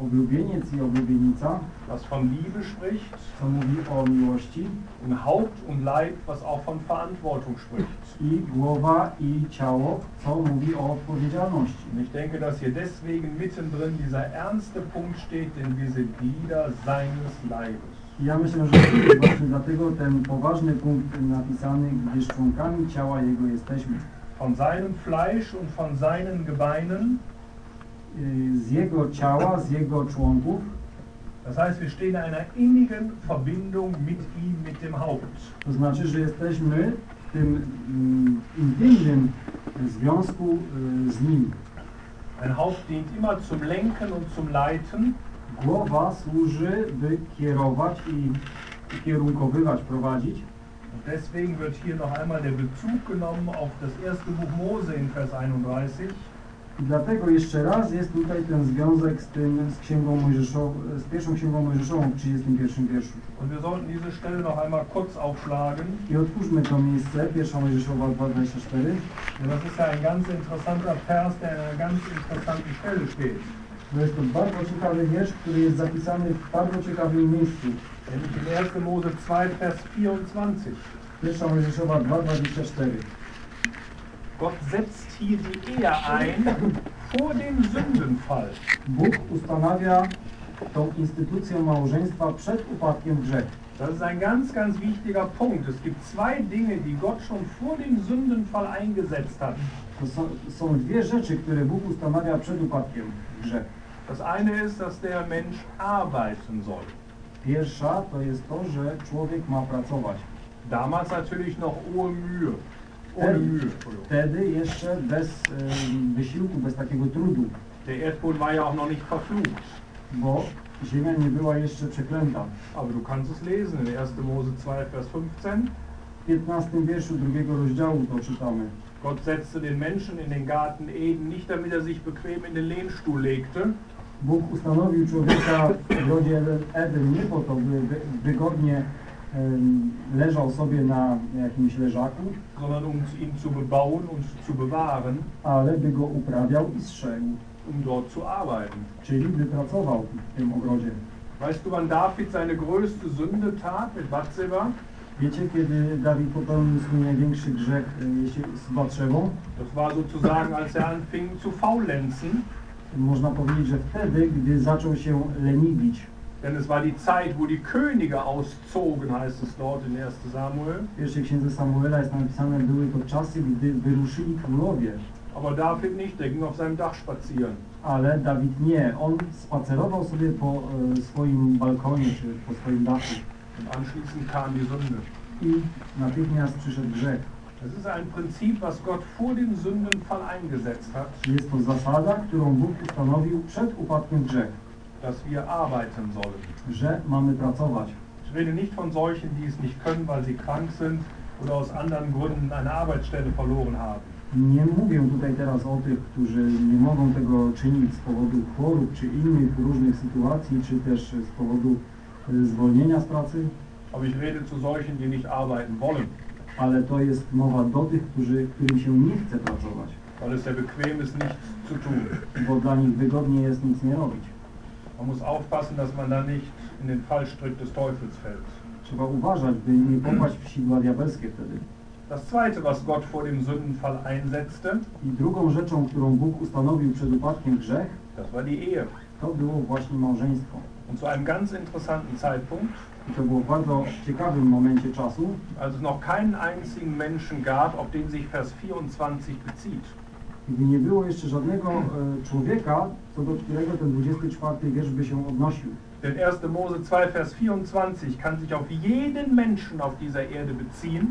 Oblubieniec i oblubienica, was von Liebe spricht, co mówi o miłości, und Haupt und Leib, was auch von Verantwortung spricht. i głowa i ciało, co mówi o odpowiedzialności. Und ich denke, dass hier deswegen mittendrin dieser ernste Punkt steht, denn wir sind Glieder seines Leibes. Ja myślę, że właśnie dlatego ten poważny punkt napisany, gdyż członkami ciała Jego jesteśmy. Von seinem Fleisch und von seinen Gebeinen. Z Jego ciała, z Jego członków, Das heißt, wir stehen in einer innigen Verbindung mit ihm, mit dem Haupt. to znaczy, że jesteśmy w tym mm, intymnym związku z Nim. Ein Haupt dient immer zum Lenken und zum Leiten. Głowa służy, by kierować i kierunkowywać, prowadzić. Deswegen wird hier noch einmal der Bezug genommen auf das erste Buch Mose in Vers 31. I dlatego jeszcze raz jest tutaj ten związek z tym, z księgą Mojżeszową, z pierwszą księgą Mojżeszową w 31 wierszu. Und wir sollten diese Stelle noch einmal kurz aufschlagen, I otwórzmy to miejsce, pierwsza Mojżeszowa 2,24. denn das ist ja ein ganz interessanter Vers, der an einer ganz interessanten Stelle steht. Bo jest to bardzo ciekawy wiersz, który jest zapisany w bardzo ciekawym miejscu. In 1. Mose 2, Vers 24. Pierwsza Mojżeszowa 2,24. Gott setzt hier die Ehe ein vor dem Sündenfall. Bóg ustanawia tą instytucję małżeństwa przed upadkiem w grzech. Das ist ein ganz, ganz wichtiger Punkt. Es gibt zwei Dinge, die Gott schon vor dem Sündenfall eingesetzt hat. To są, są dwie rzeczy, które Bóg ustanawia przed upadkiem w grzech. Das eine ist, dass der Mensch arbeiten soll. Pierwsza to jest to, że człowiek ma pracować. Damals natürlich noch ohne Mühe. Ohne Mühe. Wtedy jeszcze bez em, wysiłku, bez takiego trudu, Der Erdboden war ja auch noch nicht verflucht. bo ziemia nie była jeszcze przeklęta. Aber du kannst es lesen in 1. Mose 2, Vers 15. W 15 wierszu drugiego rozdziału to czytamy. Gott setzte den Menschen in den Garten Eden nicht, damit er sich bequem in den Lehnstuhl legte, Bóg ustanowił człowieka w ogrodzie Eden- nie po to, by wy- wygodnie leżał sobie na jakimś leżaku, sondern um ihn zu bebauen und zu bewahren, ale by go uprawiał i strzegł, um dort zu arbeiten. czyli by pracował w tym ogrodzie. Weißt du, wann David seine größte Sünde tat mit Bathseba? Wiecie, kiedy Dawid popełnił swój największy grzech e, jeśli z Batrzewą? Das war sozusagen, als er anfing zu faulenzen, Można powiedzieć, że wtedy, gdy zaczął się leniwić. denn es war die Zeit, wo die Könige auszogen, heißt es dort in 1 Samuel. W pierwszej księdze Samuela jest napisane, były to czasy, gdy wyruszyli królowie. Aber David nicht, der ging auf seinem Dach spazieren. Ale Dawid nie, on spacerował sobie po e, swoim balkonie czy po swoim dachu Und anschließend kam die Sünde. i natychmiast przyszedł grzech. Das ist ein Prinzip, was Gott vor dem Sündenfall eingesetzt hat, Jest to zasada, którą Bóg ustanowił przed upadkiem w grzech, dass wir arbeiten sollen. że mamy pracować. Ich rede nicht von solchen, die es nicht können, weil sie krank sind oder aus anderen Gründen eine Arbeitsstelle verloren haben. Nie mówię tutaj teraz o tych, którzy nie mogą tego czynić z powodu chorób czy innych różnych sytuacji, czy też z powodu e, zwolnienia z pracy, Aber ich rede zu solchen, die nicht arbeiten wollen. Ale to jest mowa do tych, którzy, którym się nie chce pracować, weil es sehr bequem ist, nichts zu tun. bo dla nich wygodnie jest nic nie robić. Man muss aufpassen, dass man da nicht in den Fallstrick des Teufels fällt. Trzeba uważać, by nie popaść w sidła diabelskie wtedy. Das zweite, was Gott vor dem Sündenfall einsetzte, I drugą rzeczą, którą Bóg ustanowił przed upadkiem grzech, das war die Ehe. to było właśnie małżeństwo. Und zu einem ganz interessanten Zeitpunkt, to było w bardzo ciekawym momencie czasu, als es noch keinen einzigen Menschen gab, auf den sich Vers 24 bezieht. gdy nie było jeszcze żadnego e, człowieka, co do którego ten 24 wiersz by się odnosił. Denn 1. Mose 2, Vers 24 kann sich auf jeden Menschen auf dieser Erde beziehen,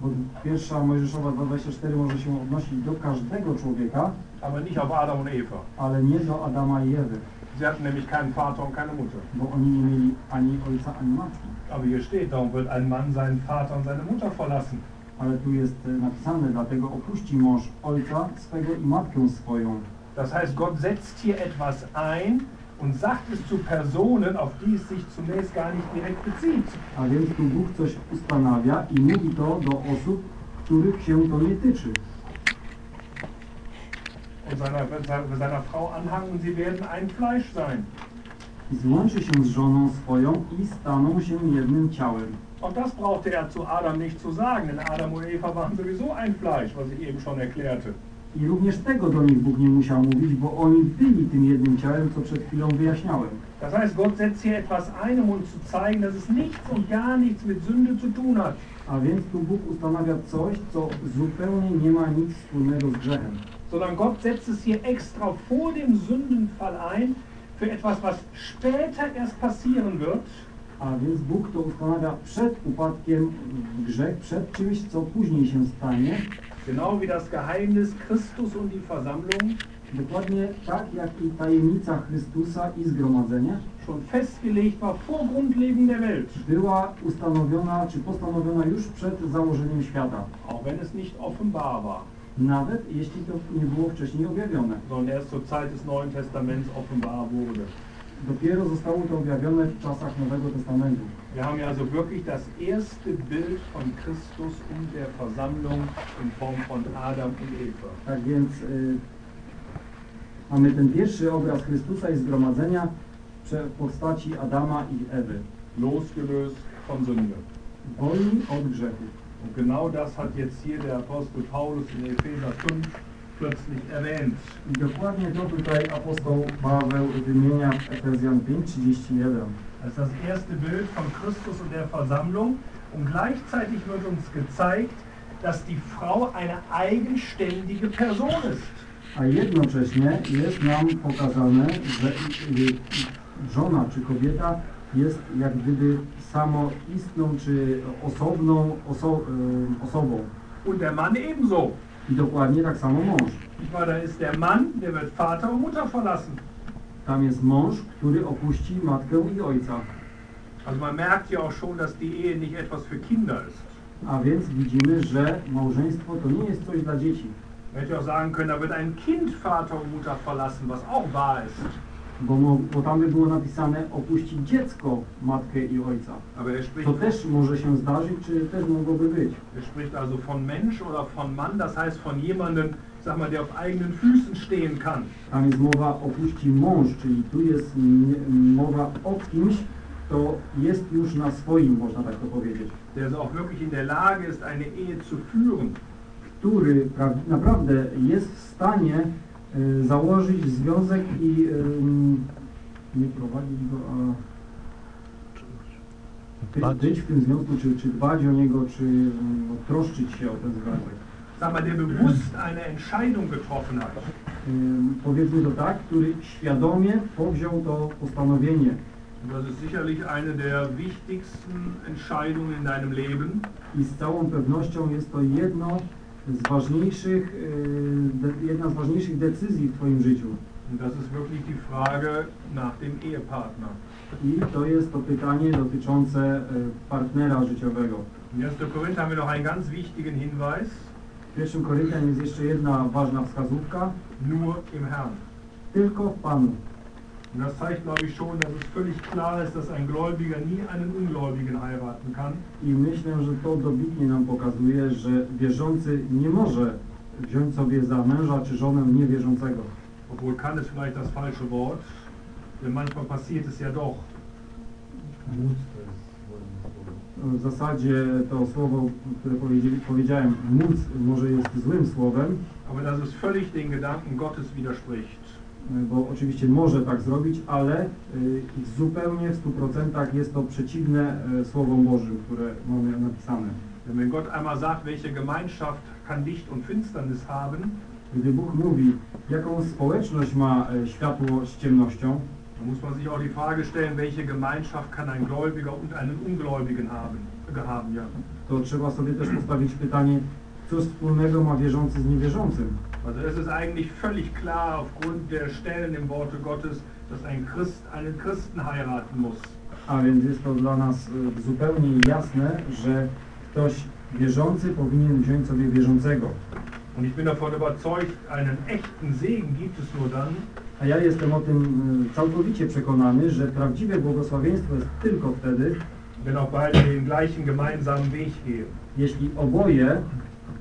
Bo pierwsza Mojżeszowa 2.24 może się odnosić do każdego człowieka, aber nicht auf Adam und Eva. ale nie do Adama i Ewy, Sie hatten nämlich keinen Vater und keine Mutter. Aber hier steht, darum wird ein Mann seinen Vater und seine Mutter verlassen. Ale tu jest e, napisane, dlatego opuści mąż ojca swego i matkę swoją. Das heißt, Gott setzt hier etwas ein und sagt es zu Personen, auf die es sich zunächst gar nicht direkt bezieht. A więc tu Bóg coś ustanawia i mówi to do osób, których się to nie tyczy. Und seiner, seiner Frau anhangen, sie werden ein Fleisch sein. I złączy się z żoną swoją i staną się jednym ciałem. Auch das brauchte er zu Adam nicht zu sagen, denn Adam und Eva waren sowieso ein Fleisch, was ich eben schon erklärte. I również tego do nich Bóg nie musiał mówić, bo oni byli tym jednym ciałem, co przed chwilą wyjaśniałem. Das heißt, Gott setzt hier etwas ein, um uns zu zeigen, dass es nichts und gar nichts mit Sünde zu tun hat. A więc tu Bóg ustanawia coś, co zupełnie nie ma nic wspólnego z grzechem. Sondern Gott setzt es hier extra vor dem Sündenfall ein, für etwas, was später erst passieren wird. A więc Bóg to ustanawia przed upadkiem w grzech, przed czymś, co później się stanie. Genau wie das Geheimnis Christus und die Versammlung Dokładnie tak, jak i tajemnica Chrystusa i zgromadzenia schon festgelegt war vor Grundlegung der Welt. była ustanowiona, czy postanowiona już przed założeniem świata. Auch wenn es nicht offenbar war, Nawet jeśli to nie było wcześniej objawione. sondern erst zur Zeit des Neuen Testaments offenbar wurde. Dopiero zostało to objawione w czasach Nowego Testamentu. Wir haben also wirklich das erste Bild von Christus und der Versammlung in Form von Adam und Eva. Tak więc y, mamy ten pierwszy obraz Chrystusa i zgromadzenia w postaci Adama i Ewy. Losgelöst von Sünde. Wolni od grzechu. Und genau das hat jetzt hier der Apostel Paulus in Epheser 5 plötzlich erwähnt. I dokładnie to tutaj apostoł Paweł wymienia w Efezjan 5:31. Das ist das erste Bild von Christus und der Versammlung. Und gleichzeitig wird uns gezeigt, dass die Frau eine eigenständige Person ist. A jednocześnie jest nam pokazane, że żona czy kobieta jest jak gdyby samoistną czy osobną oso, osobą. Und der Mann ebenso. I dokładnie tak samo mąż. Meine, da ist der Mann, der wird Vater und Mutter verlassen. Tam jest mąż, który opuści matkę i ojca. Also man merkt ja auch schon, dass die Ehe nicht etwas für Kinder ist. A więc widzimy, że małżeństwo to nie jest coś dla dzieci. Hätte auch sagen können, da wird ein Kind Vater und Mutter verlassen, was auch wahr ist. Bo, bo tam by było napisane opuścić dziecko matkę i ojca. Er To też może się zdarzyć, czy też mogłoby być. er spricht also von Mensch oder von Mann, das heißt von jemandem, sag mal, der auf eigenen Füßen stehen kann. Tam jest mowa opuści mąż, czyli tu jest mowa o kimś, kto jest już na swoim, można tak to powiedzieć. Der also auch wirklich in der Lage ist, eine Ehe zu führen. Który pra- naprawdę jest w stanie założyć związek i y, nie prowadzić go, a być, w tym związku, czy, czy dbać o niego, czy y, troszczyć się o ten związek. Sag mal, der bewusst eine Entscheidung getroffen hat. Powiedzmy to tak, który świadomie powziął to postanowienie. Das ist sicherlich eine der wichtigsten Entscheidungen in deinem Leben. I z całą pewnością jest to jedno z ważniejszych, y, de, jedna z ważniejszych decyzji w Twoim życiu. Das ist wirklich die Frage nach dem Ehepartner. I to jest to pytanie dotyczące y, partnera życiowego. In 1. Korinther haben wir noch einen ganz wichtigen Hinweis. W Koryntian jest jeszcze jedna ważna wskazówka. Nur im Herrn. Tylko w Panu. Und das zeigt, glaube ich, schon, dass es völlig klar ist, dass ein Gläubiger nie einen Ungläubigen heiraten kann. I myślę, że to dobitnie nam pokazuje, że wierzący nie może wziąć sobie za męża czy żonę niewierzącego. Obwohl kann ist vielleicht das falsche Wort, denn manchmal passiert es ja doch. W zasadzie to słowo, które powiedziałem, móc może jest złym słowem, Aber dass es völlig den Gedanken Gottes widerspricht. Bo oczywiście może tak zrobić, ale y, zupełnie w 100% jest to przeciwne y, Słowom Bożym, które mamy napisane. Wenn Gott einmal sagt, welche Gemeinschaft kann Licht und Finsternis haben, Gdy Bóg mówi, jaką społeczność ma e, światło z ciemnością, dann muss man sich auch die Frage stellen, welche Gemeinschaft kann ein Gläubiger und einen Ungläubigen haben. haben ja. to trzeba sobie też postawić pytanie, co wspólnego ma wierzący z niewierzącym. Also es ist eigentlich völlig klar aufgrund der Stellen im Worte Gottes, dass ein Christ einen Christen heiraten muss. A więc jest to dla nas e, zupełnie jasne, że ktoś wierzący powinien wziąć sobie wierzącego. Und ich bin davon überzeugt, einen echten Segen gibt es nur dann, A ja jestem o tym e, całkowicie przekonany, że prawdziwe błogosławieństwo jest tylko wtedy, wenn auch beide den gleichen gemeinsamen Weg gehen. jeśli oboje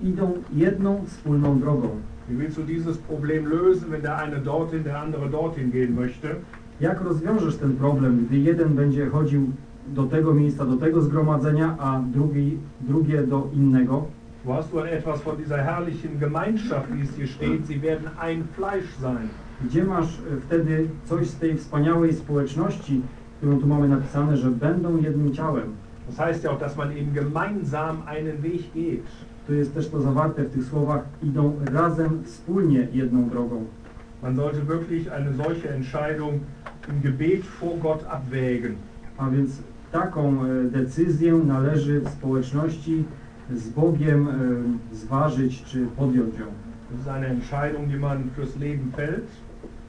idą jedną wspólną drogą. Wie willst du dieses Problem lösen, wenn der eine dorthin, der andere dorthin gehen möchte? Jak rozwiążesz ten problem, gdy jeden będzie chodził do tego miejsca, do tego zgromadzenia, a drugi, drugie do innego? Wo hast du etwas von dieser herrlichen Gemeinschaft, wie es hier steht? Sie werden ein Fleisch sein. Gdzie masz e, wtedy coś z tej wspaniałej społeczności, którą tu mamy napisane, że będą jednym ciałem? Das heißt ja auch, dass man eben gemeinsam einen Weg geht. Tu jest też to zawarte w tych słowach, idą razem wspólnie jedną drogą. Man sollte wirklich eine solche Entscheidung im Gebet vor Gott abwägen. A więc taką e, decyzję należy w społeczności z Bogiem e, zważyć czy podjąć ją. Das ist eine Entscheidung, die man fürs Leben fällt.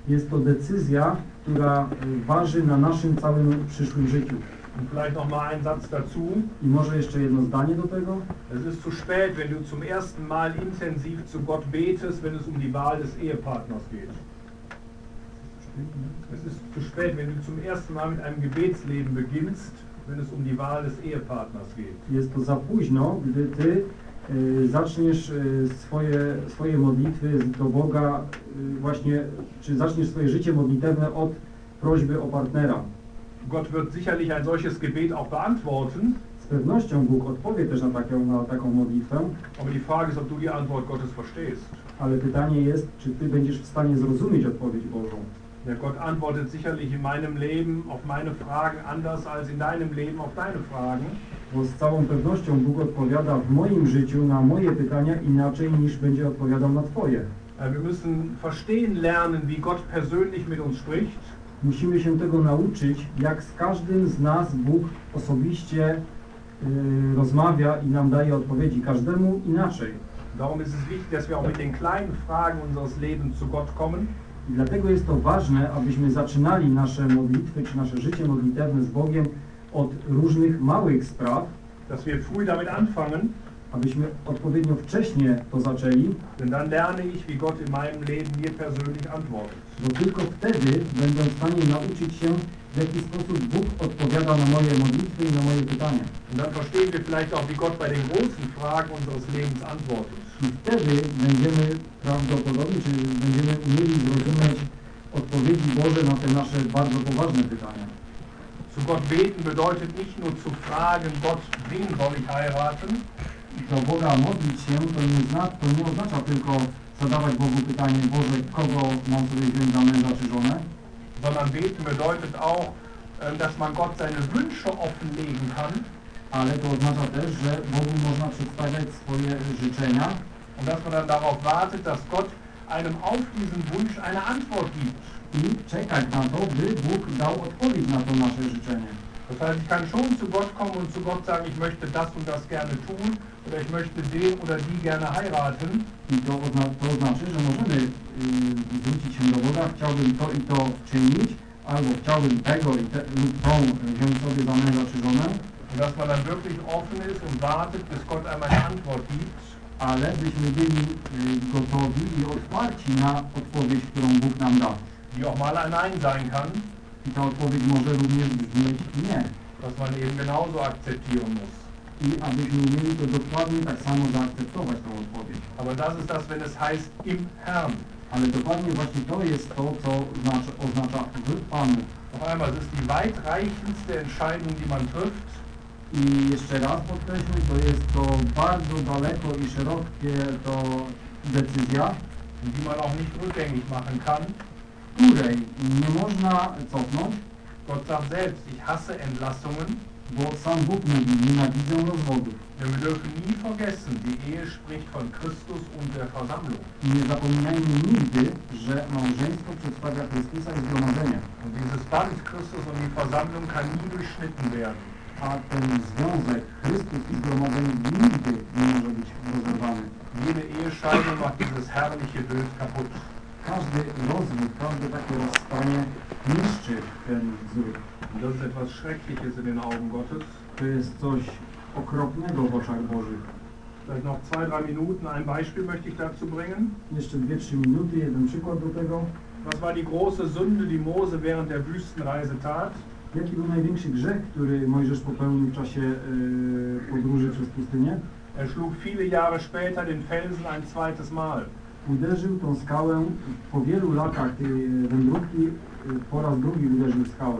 Jest to decyzja, która e, waży na naszym całym przyszłym życiu. Und vielleicht noch mal ein Satz dazu. I może jeszcze jedno zdanie do tego. Es ist zu spät, wenn du zum ersten Mal intensiv zu Gott betest, wenn es um die Wahl des Ehepartners geht. Es ist zu spät, wenn du zum ersten Mal mit einem Gebetsleben beginnst, wenn es um die Wahl des Ehepartners geht. Jest to za późno, gdy ty y, zaczniesz y, swoje, swoje modlitwy do Boga y, właśnie, czy zaczniesz swoje życie modlitewne od prośby o partnera. Gott wird sicherlich ein solches Gebet auch beantworten, Z pewnością Bóg odpowie też na taką, na taką modlitwę, aber die Frage ist, ob du die Antwort Gottes verstehst. ale pytanie jest, czy ty będziesz w stanie zrozumieć odpowiedź Bożą. Ja, Gott antwortet sicherlich in meinem Leben auf meine Fragen anders als in deinem Leben auf deine Fragen. Bo z całą pewnością Bóg odpowiada w moim życiu na moje pytania inaczej niż będzie odpowiadał na Twoje. Äh, Wir müssen verstehen lernen, wie Gott persönlich mit uns spricht. Musimy się tego nauczyć, jak z każdym z nas Bóg osobiście y, rozmawia i nam daje odpowiedzi, każdemu inaczej. Darum ist es wichtig, dass wir auch mit den kleinen Fragen unseres Lebens zu Gott kommen. I dlatego jest to ważne, abyśmy zaczynali nasze modlitwy czy nasze życie modlitewne z Bogiem od różnych małych spraw, dass wir früh damit anfangen, abyśmy odpowiednio wcześnie to zaczęli, denn dann lerne ich, wie Gott in meinem Leben mir persönlich antwortet. bo tylko wtedy będę w stanie nauczyć się, w jaki sposób Bóg odpowiada na moje modlitwy i na moje pytania. Und dann verstehen wir vielleicht auch, wie Gott bei den großen Fragen unseres Lebens antwortet. I wtedy będziemy prawdopodobnie, czy będziemy umieli zrozumieć odpowiedzi Boże na te nasze bardzo poważne pytania. Zu Gott beten bedeutet nicht nur zu fragen, Gott, wen soll ich heiraten, Do Boga modlić się to nie, zna, to nie oznacza tylko zadawać Bogu pytanie, Boże, kogo mam sobie wziąć za męża czy żonę, sondern beten bedeutet auch, äh, dass man Gott seine Wünsche offenlegen kann ale to oznacza też, że Bogu można przedstawiać swoje życzenia und dass man dann darauf wartet, dass Gott einem auf diesen Wunsch eine Antwort gibt. i czekać na to, by Bóg dał odpowiedź na to nasze życzenie. Das heißt, ich kann schon zu Gott kommen und zu Gott sagen, ich möchte das und das gerne tun oder ich möchte den oder die gerne heiraten. I to, to znaczy, że możemy y, zwrócić się do Boga, chciałbym to i to czynić, albo chciałbym tego i te, lub tą wziąć sobie za męża czy żonę, Und dass man dann wirklich offen ist und wartet, bis Gott einmal eine Antwort gibt. ale byśmy byli y, gotowi i otwarci na odpowiedź, którą Bóg nam da. die auch mal ein Nein sein kann. I ta odpowiedź może również brzmieć nie. was man eben genauso akzeptieren muss. I abyśmy umieli to dokładnie tak samo zaakceptować tą odpowiedź. Aber das ist das, wenn es heißt im Herrn. Ale dokładnie właśnie to jest to, co znaczy, oznacza w Panu. Noch einmal, es ist die weitreichendste Entscheidung, die man trifft. I jeszcze raz podkreślę, to jest to bardzo daleko i szerokie to decyzja, die man auch nicht rückgängig machen kann. Której nie można cofnąć, Gott sagt selbst, ich hasse Entlassungen, bo sam Bóg mówi, nienawidzę rozwodów. denn wir dürfen nie vergessen, die Ehe spricht von Christus und der Versammlung. Nie zapominajmy nigdy, że małżeństwo przedstawia Chrystusa i zgromadzenie, Und dieses Band Christus und die Versammlung kann nie durchschnitten werden. a ten związek Chrystus i zgromadzenie nigdy nie może być rozerwany. Jede Ehescheidung macht dieses herrliche Bild kaputt. Każdy rozwód, każde takie rozstanie niszczy ten wzór. Das ist etwas Schreckliches in den Augen Gottes. To jest coś okropnego w oczach Bożych. Vielleicht noch zwei, drei Minuten. Ein Beispiel möchte ich dazu bringen. Jeszcze 2-3 minuty, jeden przykład do tego. Was war die große Sünde, die Mose während der Wüstenreise tat? Jaki był największy grzech, który Mojżesz popełnił w czasie e, podróży przez pustynię? Er schlug viele Jahre später den Felsen ein zweites Mal. Uderzył tą skałę, po wielu latach tej e, wędrówki e, po raz drugi uderzył skałę.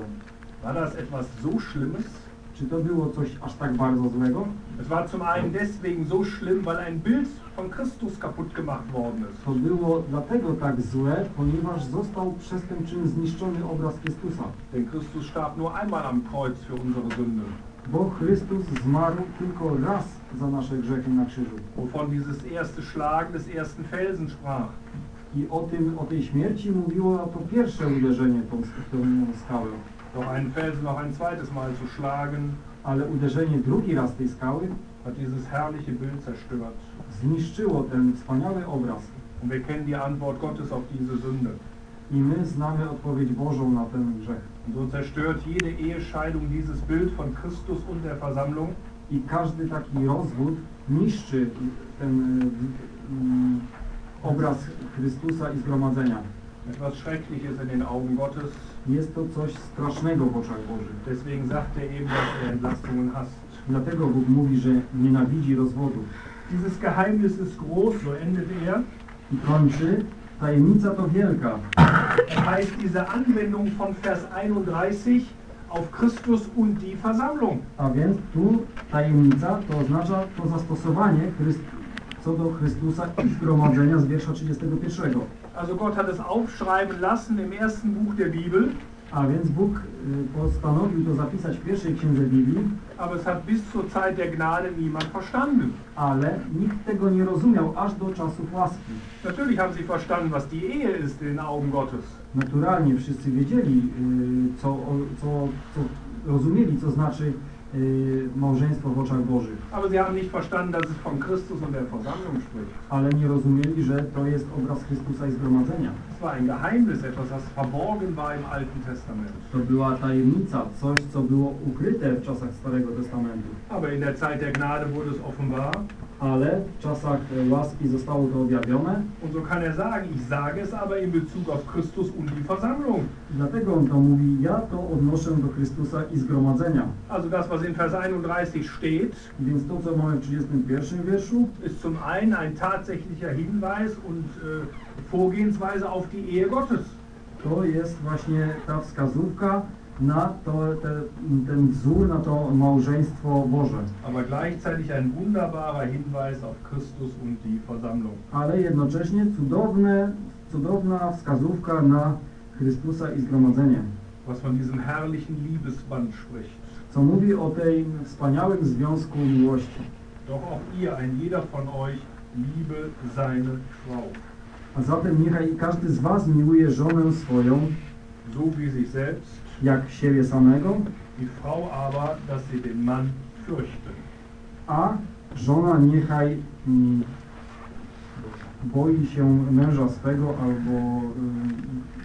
War das etwas so Schlimmes? Czy to było coś aż tak bardzo złego? Es war zum einen deswegen so schlimm, weil ein Bild von Christus kaputt gemacht worden ist. To było dlatego tak złe, ponieważ został przez ten czyn zniszczony obraz Chrystusa. Denn Christus starb nur einmal am Kreuz für unsere Sünden. Bo Chrystus zmarł tylko raz za nasze grzechy na krzyżu. Wovon dieses erste Schlagen des ersten Felsen sprach. I o, tym, o tej śmierci mówiło to pierwsze uderzenie tą, tą skałę. Doch einen Felsen noch ein zweites Mal zu schlagen, Ale uderzenie drugi raz tej skały hat dieses herrliche Bild zerstört. zniszczyło ten wspaniały obraz. Und wir kennen die Antwort Gottes auf diese Sünde. I my znamy odpowiedź Bożą na ten grzech. Und so zerstört jede Ehescheidung dieses Bild von Christus und der Versammlung. I każdy taki rozwód niszczy ten y, mm, obraz Chrystusa i zgromadzenia. Etwas Schreckliches in den Augen Gottes. Jest to coś strasznego w oczach Bożych. Deswegen sagt er eben, dass er Entlastungen hasst. Dlatego Bóg mówi, że nienawidzi rozwodów. Dieses Geheimnis ist groß, so endet er. I kończy, tajemnica to wielka. Das heißt, diese Anwendung von Vers 31 auf Christus und die Versammlung. A więc tu tajemnica to oznacza to zastosowanie Chryst co do Chrystusa i zgromadzenia z wiersza 31. Also Gott hat es aufschreiben lassen im ersten Buch der Bibel, A więc Bóg y, postanowił to zapisać w pierwszej księdze Biblii, aber es hat bis zur Zeit der Gnade niemand verstanden. ale nikt tego nie rozumiał aż do czasów łaski. Natürlich haben sie verstanden, was die Ehe ist in Augen Gottes. Naturalnie wszyscy wiedzieli, y, co, co, co rozumieli, co znaczy małżeństwo w oczach Bożych, ale nie rozumieli, że to jest obraz Chrystusa i zgromadzenia. Es war ein Geheimnis, etwas, das verborgen war im Alten Testament. To była tajemnica, coś, co było ukryte w czasach Starego Testamentu. Aber in der Zeit der Gnade wurde es offenbar. Ale w czasach e, łaski zostało to objawione, Und so kann er sagen, ich sage es aber in Bezug auf Christus und die Versammlung. dlatego on to mówi, ja to odnoszę do Chrystusa i zgromadzenia. Also das, was in Vers 31 steht, Więc to, co mamy w 31 wierszu, ist zum einen ein tatsächlicher Hinweis und äh, Vorgehensweise auf die Ehe Gottes. to jest właśnie ta wskazówka na to, te, ten wzór, na to małżeństwo Boże. Aber gleichzeitig ein wunderbarer Hinweis auf Christus und die Versammlung. Ale jednocześnie cudowne, cudowna wskazówka na Chrystusa i zgromadzenie. Was von diesem herrlichen Liebesband spricht. Co mówi o tej wspaniałym związku miłości. Doch auch ihr, ein jeder von euch, liebe seine Frau, A zatem niechaj każdy z was miłuje żonę swoją, so wie sich selbst, jak siebie samego, die Frau aber, dass sie den Mann fürchte. a żona niechaj mm, boi się męża swego albo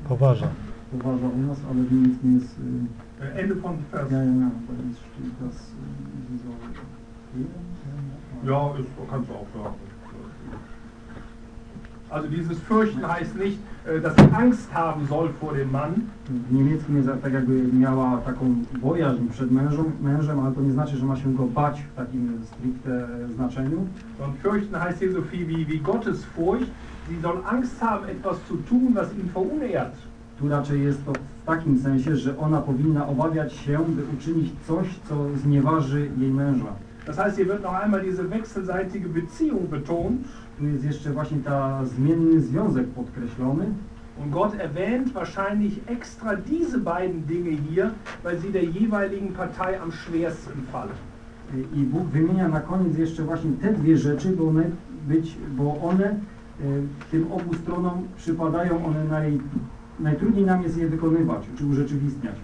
y, Poważa. poważa u nas, ale w niemieckim jest y, Äh, Ende von Vers. ja, ja, ja, bo jest das y, Ja, ist, kannst du auch sagen. Also dieses Fürchten heißt nicht, äh, dass ich Angst haben soll vor dem Mann, W niemieckim jest tak jakby miała taką bojaźń przed mężem, mężem, ale to nie znaczy, że ma się go bać w takim stricte znaczeniu. sondern fürchten heißt hier so viel wie, wie Gottesfurcht. Sie soll Angst haben, etwas zu tun, was ihn verunehrt. Tu raczej jest to w takim sensie, że ona powinna obawiać się, by uczynić coś, co znieważy jej męża. Das heißt, hier wird noch einmal diese wechselseitige Beziehung betont. Tu jest jeszcze właśnie ta zmienny związek podkreślony Und Gott erwähnt wahrscheinlich extra diese beiden Dinge hier, weil sie der jeweiligen Partei am schwersten fallen. i Bóg wymienia na koniec jeszcze właśnie te dwie rzeczy, bo one, być, bo one e, tym obu stronom przypadają, one naj, najtrudniej nam jest je wykonywać czy urzeczywistniać.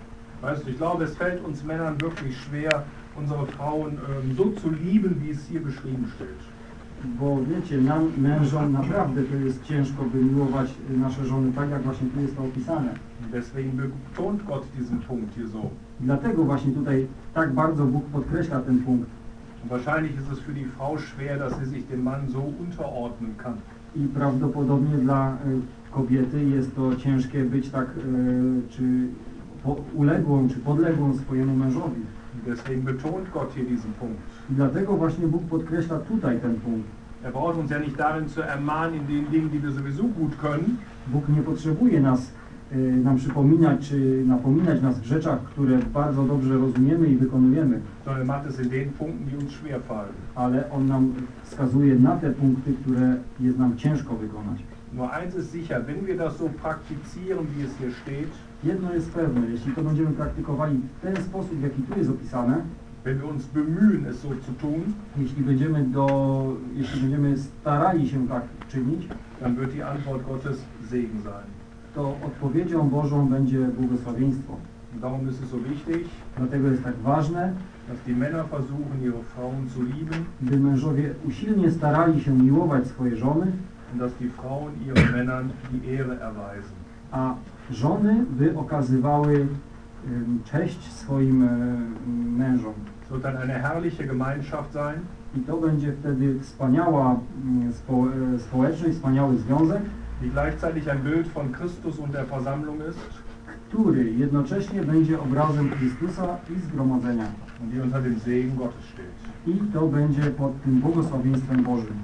Weißt du, ich glaube, es fällt uns Männern wirklich schwer, unsere Frauen ähm, so zu lieben, wie es hier beschrieben steht. Bo wiecie, nam mężom naprawdę to jest ciężko, by miłować e, nasze żony tak, jak właśnie tu jest to opisane. Deswegen betont Gott diesen Punkt hier so. Dlatego właśnie tutaj tak bardzo Bóg podkreśla ten punkt. Wahrscheinlich ist es für die Frau schwer, dass sie sich dem Mann so unterordnen kann. I prawdopodobnie dla e, kobiety jest to ciężkie być tak, e, czy po, uległą, czy podległą swojemu mężowi. Deswegen betont Gott hier diesen Punkt. I dlatego właśnie Bóg podkreśla tutaj ten punkt. Er braucht uns ja nicht darin zu ermahnen, in den Dingen, die wir sowieso gut können, Bóg nie potrzebuje nas, e, nam przypominać, czy napominać nas w rzeczach, które bardzo dobrze rozumiemy i wykonujemy, sondern er macht es in den Punkten, die uns schwerfallen. ale On nam wskazuje na te punkty, które jest nam ciężko wykonać. Nur eins ist sicher, wenn wir das so praktizieren, wie es hier steht, Jedno jest pewne, jeśli to będziemy praktykowali w ten sposób, w jaki tu jest opisane, jeśli będziemy, do, jeśli będziemy starali się tak czynić, dann wird die Antwort Gottes Segen sein. to odpowiedzią Bożą będzie błogosławieństwo. Darum ist es so wichtig, Dlatego jest tak ważne, dass die Männer versuchen, ihre Frauen zu lieben by mężowie usilnie starali się miłować swoje żony, dass die Frauen ihren Männern die Ehre erweisen. a żony by okazywały cześć swoim mężom. Wird dann eine herrliche Gemeinschaft sein, I to będzie wtedy wspaniała mm, spo, e, społeczność, wspaniały związek, die gleichzeitig ein Bild von Christus und der Versammlung ist który jednocześnie będzie obrazem Chrystusa i zgromadzenia. und die unter dem Segen Gottes steht. I to będzie pod tym błogosławieństwem Bożym.